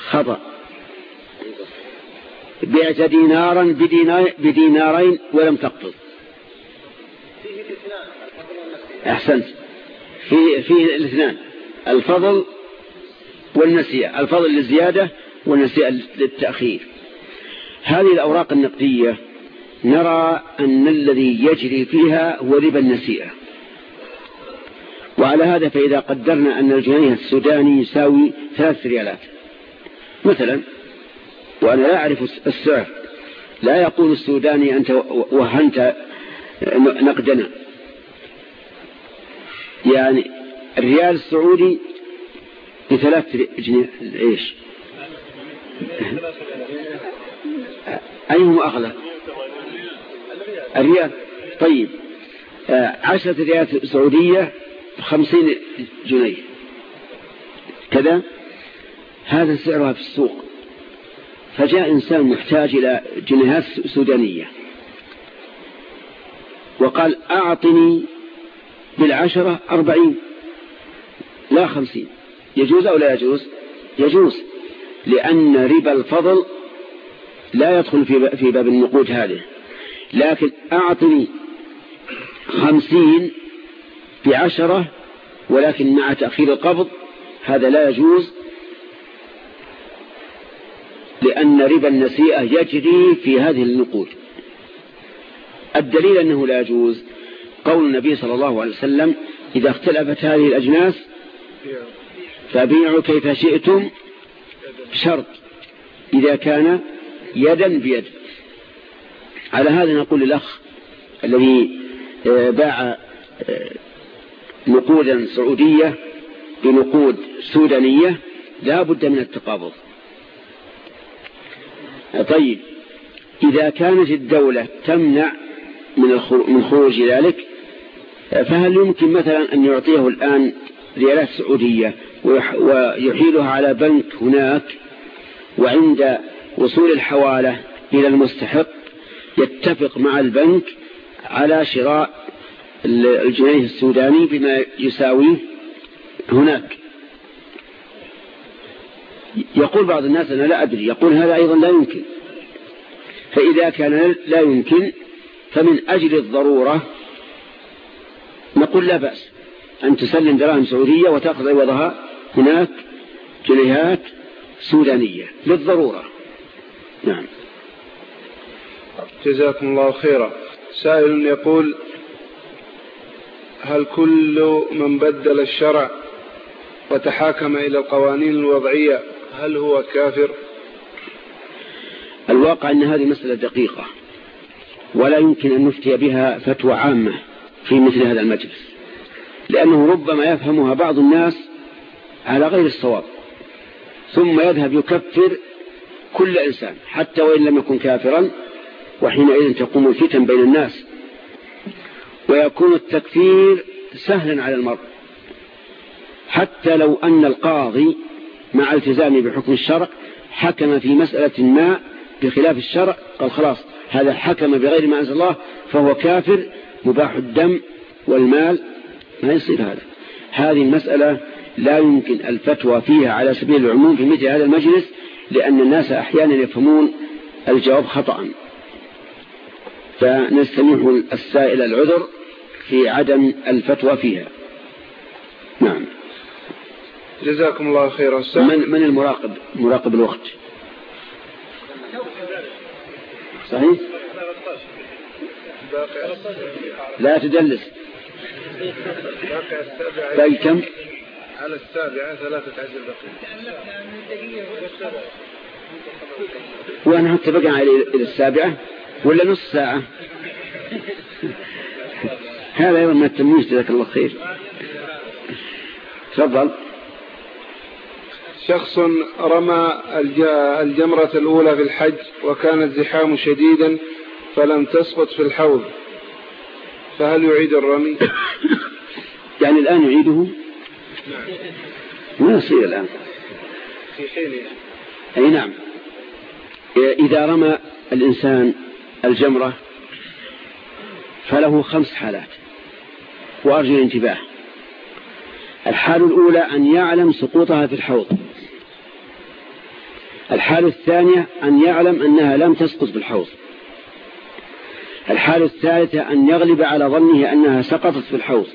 Speaker 1: خطأ. بعت دينارا بدينارين ولم تقبض. أحسنت. في في الاثنان. الفضل والنسيئة الفضل للزيادة والنسيئة للتأخير. هذه الأوراق النقدية نرى أن الذي يجري فيها هو ربا النسيئة. وعلى هذا فإذا قدرنا أن الجنيه السوداني يساوي ثلاث ريالات. مثلا وأنا لا أعرف السعر لا يقول السوداني أنت وهنت نقدنا. يعني الريال السعودي بثلاث جنيه إيش أيهما أغلى؟ الريال. طيب. عشرة ريالات سعودية خمسين جنيه. كذا. هذا سعرها في السوق. فجاء إنسان محتاج إلى جنيهات سودانية. وقال أعطني بالعشرة أربعين لا خمسين. يجوز أو لا يجوز؟ يجوز لأن ربا الفضل لا يدخل في باب النقود هذه. لكن أعطني خمسين بعشرة ولكن مع تأخير القبض هذا لا يجوز لأن ربا النسيئة يجري في هذه النقود. الدليل أنه لا يجوز قول النبي صلى الله عليه وسلم إذا اختلفت هذه الأجناس فبيعوا كيف شئتم شرط. إذا كان يدا بيد. على هذا نقول للأخ الذي آه، باع آه، نقودا سعودية بنقود سودانية لا بد من التقابض. طيب إذا كانت الدولة تمنع من خروج ذلك فهل يمكن مثلا أن يعطيه الآن ريالات سعودية؟ ويحيلها على بنك هناك وعند وصول الحوالة إلى المستحق يتفق مع البنك على شراء الجنيه السوداني بما يساويه هناك. يقول بعض الناس أنا لا أدري يقول هذا أيضا لا يمكن. فإذا كان لا يمكن فمن أجل الضرورة نقول لا بأس أن تسلم دراهم سعودية وتأخذ عوضها هناك جنيهات سودانية للضرورة. نعم.
Speaker 4: جزاكم الله خيرا. سائل يقول هل كل من بدل الشرع وتحاكم إلى القوانين الوضعية هل هو كافر؟
Speaker 1: الواقع أن هذه مسألة دقيقة ولا يمكن أن نفتي بها فتوى عامة في مثل هذا المجلس لأنه ربما يفهمها بعض الناس على غير الصواب. ثم يذهب يكفر كل إنسان حتى وإن لم يكن كافرا وحينئذ تقوم الفتن بين الناس. ويكون التكفير سهلا على المرء. حتى لو أن القاضي مع التزامه بحكم الشرع حكم في مسألة ما بخلاف الشرع قال خلاص هذا حكم بغير ما أنزل الله فهو كافر مباح الدم والمال ما يصير هذا. هذه المسألة لا يمكن الفتوى فيها على سبيل العموم في مثل هذا المجلس لأن الناس أحيانا يفهمون الجواب خطأ. فنستمع السائل العذر في عدم الفتوى فيها. نعم.
Speaker 4: جزاكم الله خيرا
Speaker 1: من, من المراقب؟ مراقب الوقت. صحيح؟ لا تدلس. باقي كم؟
Speaker 4: على السابعة ثلاثة عشر دقيقة.
Speaker 1: وأنا اتفقنا إلى السابعة ولا نص ساعة؟ هذا أيضا من التمييز جزاك الله خير. تفضل.
Speaker 4: شخص رمى الجمرة الأولى في الحج وكان الزحام شديدا فلم تسقط في الحوض. فهل يعيد الرمي؟
Speaker 1: يعني الآن يعيده؟ ما يصير الآن؟
Speaker 4: في حينه
Speaker 1: أي نعم. إذا رمى الإنسان الجمرة فله خمس حالات. وأرجو الانتباه. الحال الأولى أن يعلم سقوطها في الحوض. الحال الثانية أن يعلم أنها لم تسقط في الحوض الحال الثالثة أن يغلب على ظنه أنها سقطت في الحوض.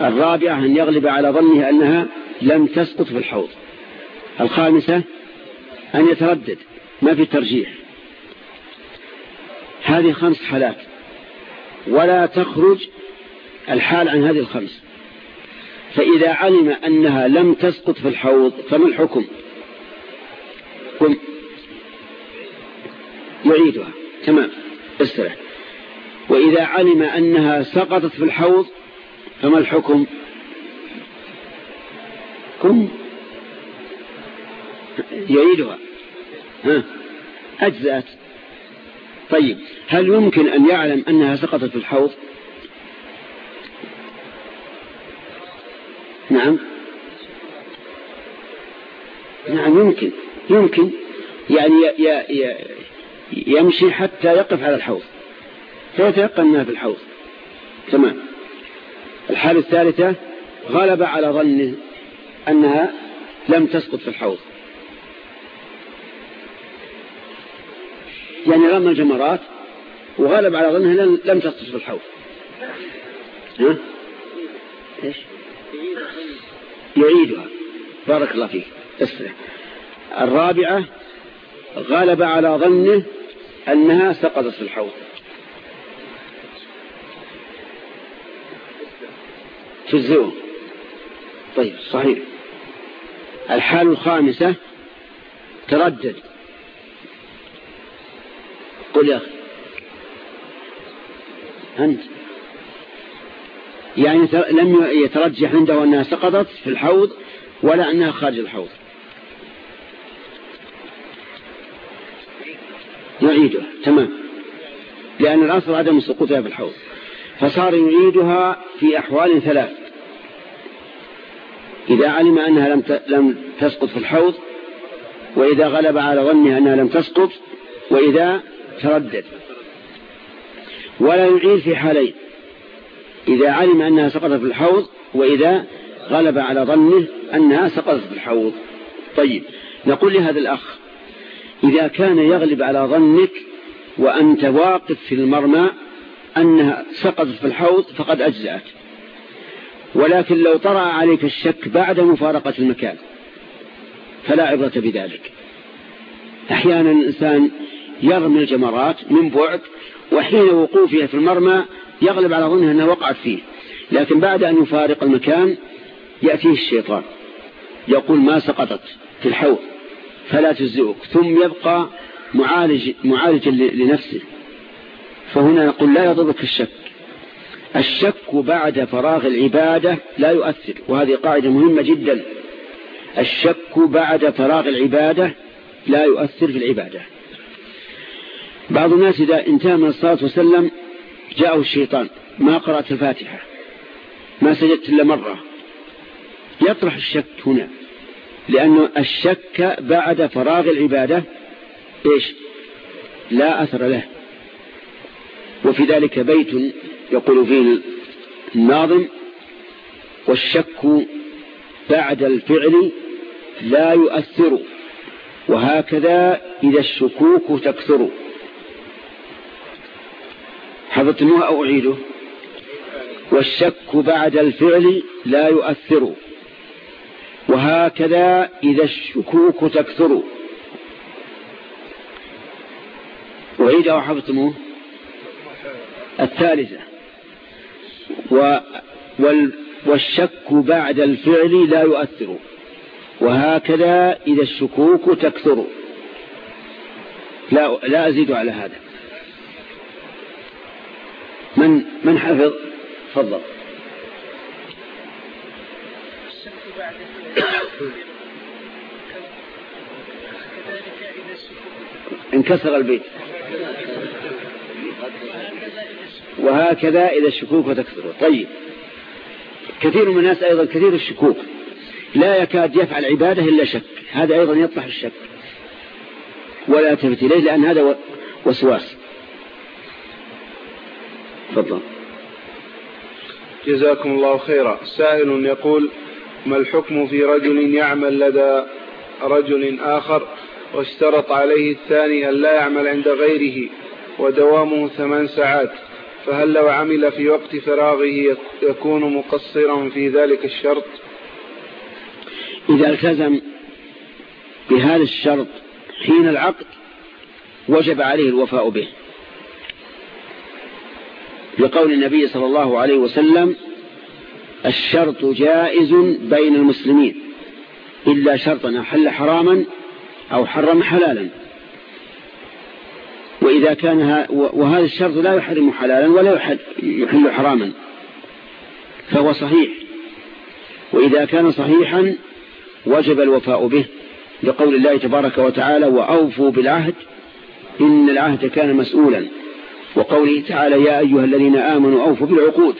Speaker 1: الرابعة أن يغلب على ظنه أنها لم تسقط في الحوض. الخامسة أن يتردد ما في ترجيح. هذه خمس حالات. ولا تخرج الحال عن هذه الخمس. فإذا علم أنها لم تسقط في الحوض فما الحكم؟ قم. يعيدها. تمام. استرح. وإذا علم أنها سقطت في الحوض فما الحكم؟ قم يعيدها. ها؟ أجزأت. طيب هل يمكن أن يعلم أنها سقطت في الحوض؟ نعم. نعم يمكن. يمكن. يعني يمشي حتى يقف على الحوض. فيتيقن أنها في الحوض. تمام. الحالة الثالثة غلب على ظنه أنها لم تسقط في الحوض. يعني رمى الجمرات وغلب على ظنه لم تسقط في الحوض. ها؟ إيش؟ يعيدها. بارك الله فيك. اسرع الرابعة غلب على ظنه أنها سقطت في الحوض. تجزئه. طيب صحيح. الحال الخامسة تردد. قل يا أخي. أنت. يعني لم يترجح عنده أنها سقطت في الحوض ولا أنها خارج الحوض. يعيدها تمام. لأن الأصل عدم سقوطها في الحوض. فصار يعيدها في أحوال ثلاث. إذا علم أنها لم لم تسقط في الحوض وإذا غلب على ظنها أنها لم تسقط وإذا تردد. ولا يعيد في حالين. إذا علم أنها سقطت في الحوض وإذا غلب على ظنه أنها سقطت في الحوض. طيب نقول لهذا الأخ إذا كان يغلب على ظنك وأنت واقف في المرمى أنها سقطت في الحوض فقد أجزأت ولكن لو طرأ عليك الشك بعد مفارقة المكان فلا عبرة بذلك. أحيانا الإنسان يرمي الجمرات من بعد وحين وقوفها في المرمى يغلب على ظنه أنها وقعت فيه. لكن بعد أن يفارق المكان يأتيه الشيطان يقول ما سقطت في الحوض فلا تجزئك. ثم يبقى معالج معالجا لنفسه. فهنا نقول لا يضرك الشك. الشك بعد فراغ العبادة لا يؤثر وهذه قاعدة مهمة جدا. الشك بعد فراغ العبادة لا يؤثر في العبادة. بعض الناس إذا انتهى من الصلاة والسلام جاءه الشيطان ما قرأت الفاتحة ما سجدت إلا مرة. يطرح الشك هنا لأن الشك بعد فراغ العبادة إيش؟ لا أثر له. وفي ذلك بيت يقول فيه الناظم والشك بعد الفعل لا يؤثر وهكذا إذا الشكوك تكثر. حفظتموها أو أعيده؟ والشك بعد الفعل لا يؤثر وهكذا إذا الشكوك تكثر. أعيد أو حفظتموه؟ الثالثة. والشك بعد الفعل لا يؤثر. وهكذا إذا الشكوك تكثر. لا, لا أزيد على هذا. من من حفظ؟ تفضل. انكسر البيت. وهكذا إذا الشكوك تكثر طيب. كثير من الناس أيضا كثير الشكوك. لا يكاد يفعل عبادة إلا شك. هذا أيضا يطرح الشك. ولا يلتفت إليه لأن هذا وسواس. تفضل.
Speaker 4: جزاكم الله خيرا. سائل يقول ما الحكم في رجل يعمل لدى رجل آخر واشترط عليه الثاني أن لا يعمل عند غيره ودوامه ثمان ساعات؟ فهل لو عمل في وقت فراغه يكون مقصرا في ذلك الشرط؟
Speaker 1: إذا التزم بهذا الشرط حين العقد وجب عليه الوفاء به. لقول النبي صلى الله عليه وسلم الشرط جائز بين المسلمين إلا شرطا أحل حراما أو حرم حلالا. وإذا كان وهذا الشرط لا يحرم حلالا ولا يحل حراما. فهو صحيح. وإذا كان صحيحا وجب الوفاء به لقول الله تبارك وتعالى وأوفوا بالعهد إن العهد كان مسؤولا وقوله تعالى يا أيها الذين آمنوا أوفوا بالعقود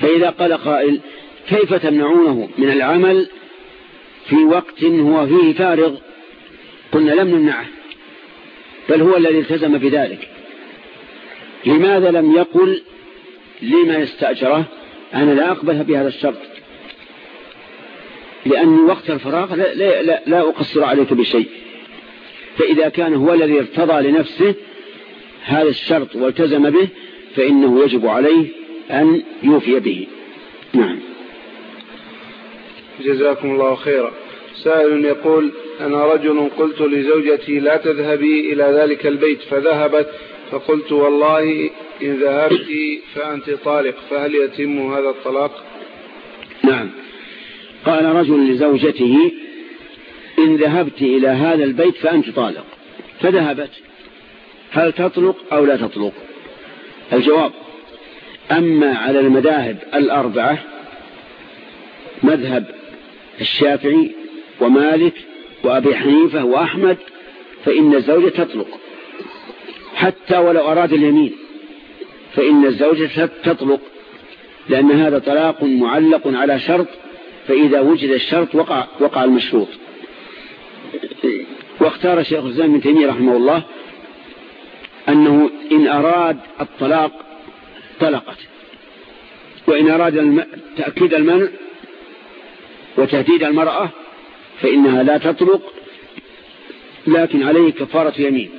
Speaker 1: فإذا قال قائل كيف تمنعونه من العمل في وقت هو فيه فارغ؟ قلنا لم نمنعه بل هو الذي التزم بذلك. لماذا لم يقل لما يستأجره؟ أنا لا أقبل بهذا الشرط. لأن وقت الفراغ لا, لا, لا, لا أقصر عليك بشيء. فإذا كان هو الذي ارتضى لنفسه هذا الشرط والتزم به فإنه يجب عليه أن يوفي به. نعم.
Speaker 4: جزاكم الله خيرا. سائل يقول أنا رجل قلت لزوجتي لا تذهبي إلى ذلك البيت فذهبت فقلت والله إن ذهبت فأنت طالق فهل يتم هذا الطلاق؟
Speaker 1: نعم. قال رجل لزوجته إن ذهبت إلى هذا البيت فأنت طالق. فذهبت. هل تطلق أو لا تطلق؟ الجواب. أما على المذاهب الأربعة مذهب الشافعي ومالك وأبي حنيفة وأحمد فإن الزوجة تطلق. حتى ولو أراد اليمين فإن الزوجة تطلق. لأن هذا طلاق معلق على شرط فإذا وجد الشرط وقع, وقع المشروط. واختار شيخ الإسلام بن تيمية رحمه الله أنه إن أراد الطلاق طلقت. وإن أراد تأكيد المنع وتهديد المرأة فإنها لا تطلق لكن عليه كفارة يمين.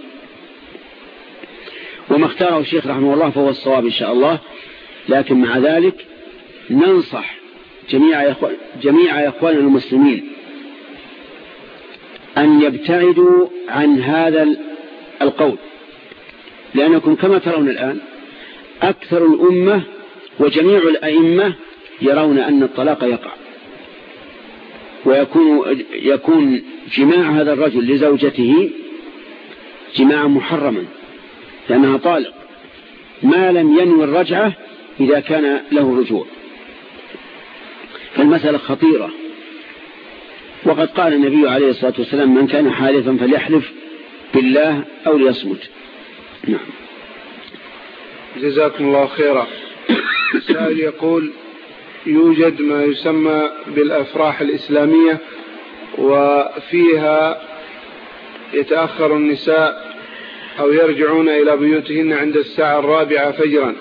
Speaker 1: وما اختاره الشيخ رحمه الله فهو الصواب إن شاء الله. لكن مع ذلك ننصح جميع جميع إخواننا المسلمين أن يبتعدوا عن هذا القول. لأنكم كما ترون الآن أكثر الأمة وجميع الأئمة يرون أن الطلاق يقع. ويكون يكون جماع هذا الرجل لزوجته جماعا محرما لأنها طالق. ما لم ينوي الرجعة إذا كان له رجوع. فالمسألة خطيرة. وقد قال النبي عليه الصلاة والسلام من كان حالفا فليحلف بالله أو ليصمت. نعم.
Speaker 4: جزاكم الله خيرا. سائل يقول يوجد ما يسمى بالأفراح الإسلامية وفيها يتأخر النساء أو يرجعون إلى بيوتهن عند الساعة الرابعة فجرا.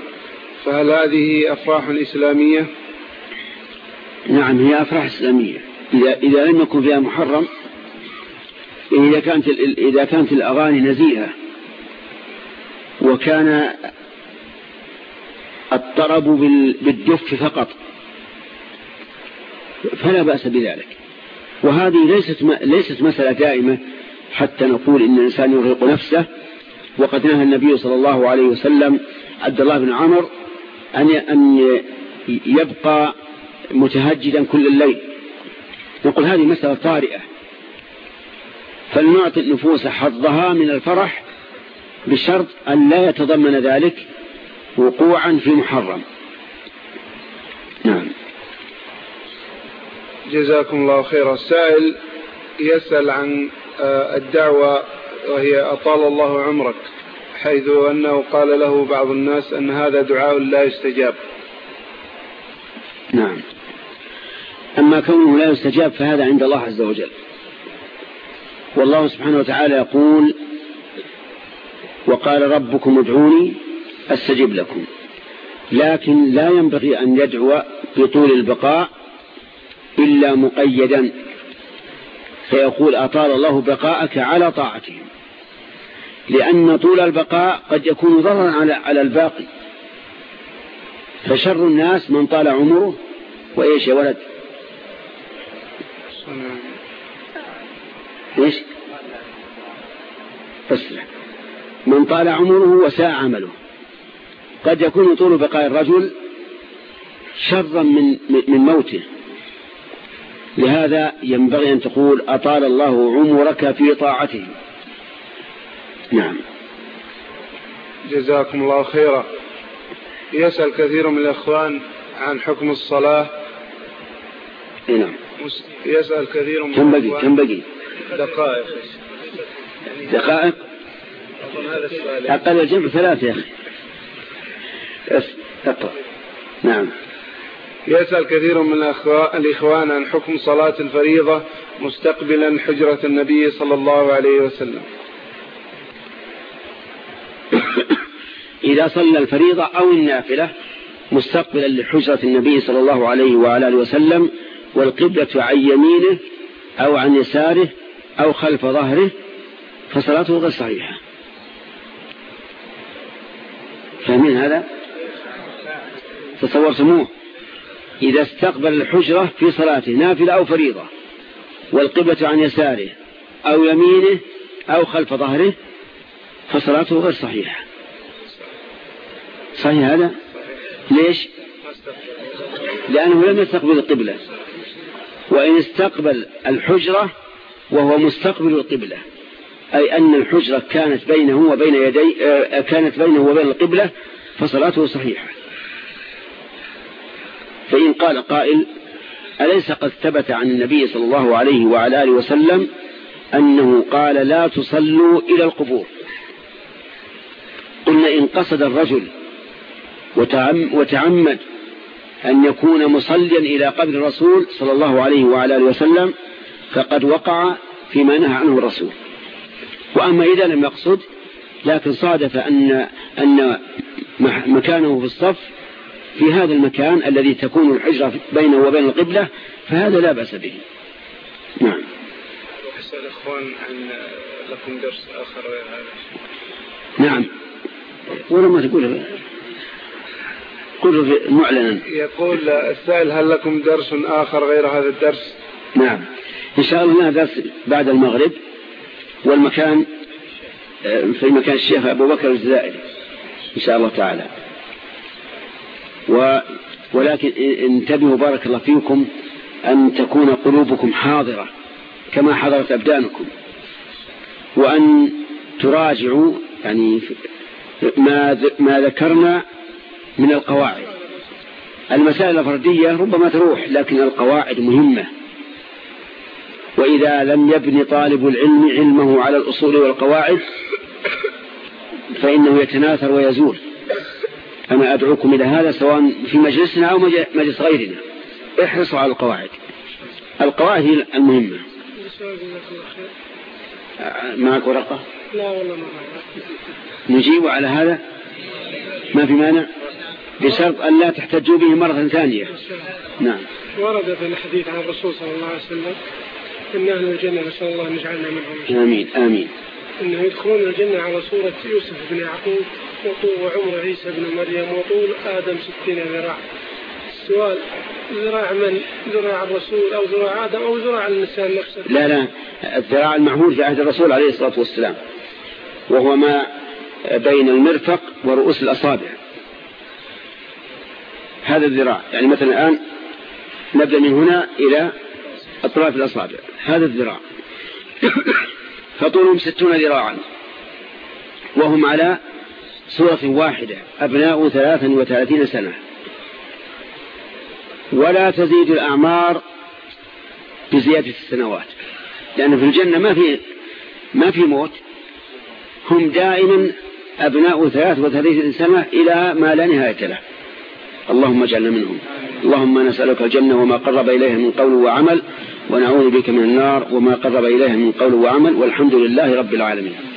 Speaker 4: فهل هذه أفراح إسلامية؟
Speaker 1: نعم هي أفراح إسلامية. إذا, إذا لم يكن فيها محرم إذا كانت, إذا كانت الأغاني نزيهة وكان الطرب بالدف فقط فلا بأس بذلك. وهذه ليست ليست مسألة دائمة حتى نقول إن الإنسان يرهق نفسه. وقد نهى النبي صلى الله عليه وسلم عبد الله بن عمر أن أن يبقى متهجدا كل الليل. نقول هذه مسألة طارئة. فلنعطي النفوس حظها من الفرح بشرط أن لا يتضمن ذلك وقوعا في محرم. نعم.
Speaker 4: جزاكم الله خيرا السائل يسأل عن آه، الدعوة وهي أطال الله عمرك حيث أنه قال له بعض الناس أن هذا دعاء لا يستجاب.
Speaker 1: نعم. أما كونه لا يستجاب فهذا عند الله عز وجل. والله سبحانه وتعالى يقول وقال ربكم ادعوني أستجب لكم. لكن لا ينبغي أن يدعو بطول البقاء إلا مقيدا. فيقول أطال الله بقاءك على طاعتهم. لأن طول البقاء قد يكون ضررا على على الباقي. فشر الناس من طال عمره وإيش يا ولد؟ إيش؟ فسر من طال عمره وساء عمله. قد يكون طول بقاء الرجل شرا من من موته. لهذا ينبغي أن تقول أطال الله عمرك في طاعته. نعم.
Speaker 4: جزاكم الله خيرا. يسأل كثير من الإخوان عن حكم الصلاة.
Speaker 1: نعم.
Speaker 4: يسأل كثير من
Speaker 1: كم بقي كم بقي
Speaker 4: دقائق.
Speaker 1: دقائق؟ أقل الجمع ثلاث يا أخي. أقرأ. نعم.
Speaker 4: يسأل كثير من الإخوان عن حكم صلاة الفريضة مستقبلا حجرة النبي صلى الله عليه وسلم.
Speaker 1: إذا صلى الفريضة أو النافلة مستقبلا لحجرة النبي صلى الله عليه وعلى آله وسلم والقبلة عن يمينه أو عن يساره أو خلف ظهره فصلاته غير صحيحة. فاهمين هذا؟ تصورتموه إذا استقبل الحجرة في صلاته نافلة أو فريضة والقبلة عن يساره أو يمينه أو خلف ظهره فصلاته غير صحيحة. صحيح هذا؟ ليش؟ لأنه لم يستقبل القبلة. وإن استقبل الحجرة وهو مستقبل القبلة أي أن الحجرة كانت بينه وبين يدي آه، كانت بينه وبين القبلة فصلاته صحيحة. فإن قال قائل أليس قد ثبت عن النبي صلى الله عليه وعلى آله وسلم أنه قال لا تصلوا إلى القبور؟ قلنا إن قصد الرجل وتعمد أن يكون مصليا إلى قبر الرسول صلى الله عليه وعلى آله وسلم فقد وقع فيما نهى عنه الرسول. وأما إذا لم يقصد لكن صادف أن, أن مكانه في الصف في هذا المكان الذي تكون الحجرة بينه وبين القبلة فهذا لا بأس به. نعم.
Speaker 4: أسأل أخوان عن لكم درس آخر
Speaker 1: نعم. ولما تقول. قل معلنا.
Speaker 4: يقول السائل هل لكم درس آخر غير هذا الدرس؟
Speaker 1: نعم. إن شاء الله درس بعد المغرب والمكان آه، في مكان الشيخ أبو بكر الجزائري إن شاء الله تعالى. و ولكن انتبهوا بارك الله فيكم أن تكون قلوبكم حاضرة كما حضرت أبدانكم وأن تراجعوا يعني ما ما ذكرنا من القواعد. المسائل الفردية ربما تروح لكن القواعد مهمة. وإذا لم يبني طالب العلم علمه على الأصول والقواعد فإنه يتناثر ويزول. أنا أدعوكم إلى هذا سواء في مجلسنا أو مجلس غيرنا. احرصوا على القواعد. القواعد هي المهمة. معك ورقة؟
Speaker 5: لا والله ما
Speaker 1: نجيب على هذا؟ ما في مانع؟ بشرط أن لا تحتجوا به مرة ثانية. نعم.
Speaker 5: ورد في الحديث عن الرسول صلى الله عليه وسلم إن أهل الجنة نسأل الله أن يجعلنا منهم.
Speaker 1: آمين آمين.
Speaker 5: إنه يدخلون الجنة على صورة يوسف بن يعقوب وطول وعمر عيسى بن مريم وطول آدم ستين ذراع. السؤال ذراع من؟ ذراع الرسول أو ذراع آدم أو ذراع الإنسان نفسه؟
Speaker 1: لا لا. الذراع المعهود في عهد الرسول عليه الصلاة والسلام. وهو ما بين المرفق ورؤوس الأصابع. هذا الذراع. يعني مثلا الآن نبدأ من هنا إلى أطراف الأصابع. هذا الذراع. فطولهم ستون ذراعا. وهم على صورة واحدة أبناء ثلاثا وثلاثين سنة. ولا تزيد الأعمار بزيادة السنوات. لأن في الجنة ما في ما في موت. هم دائما أبناء ثلاث وثلاثين سنة إلى ما لا نهاية له. اللهم اجعلنا منهم. اللهم نسألك الجنة وما قرب إليها من قول وعمل ونعوذ بك من النار وما قرب إليها من قول وعمل والحمد لله رب العالمين.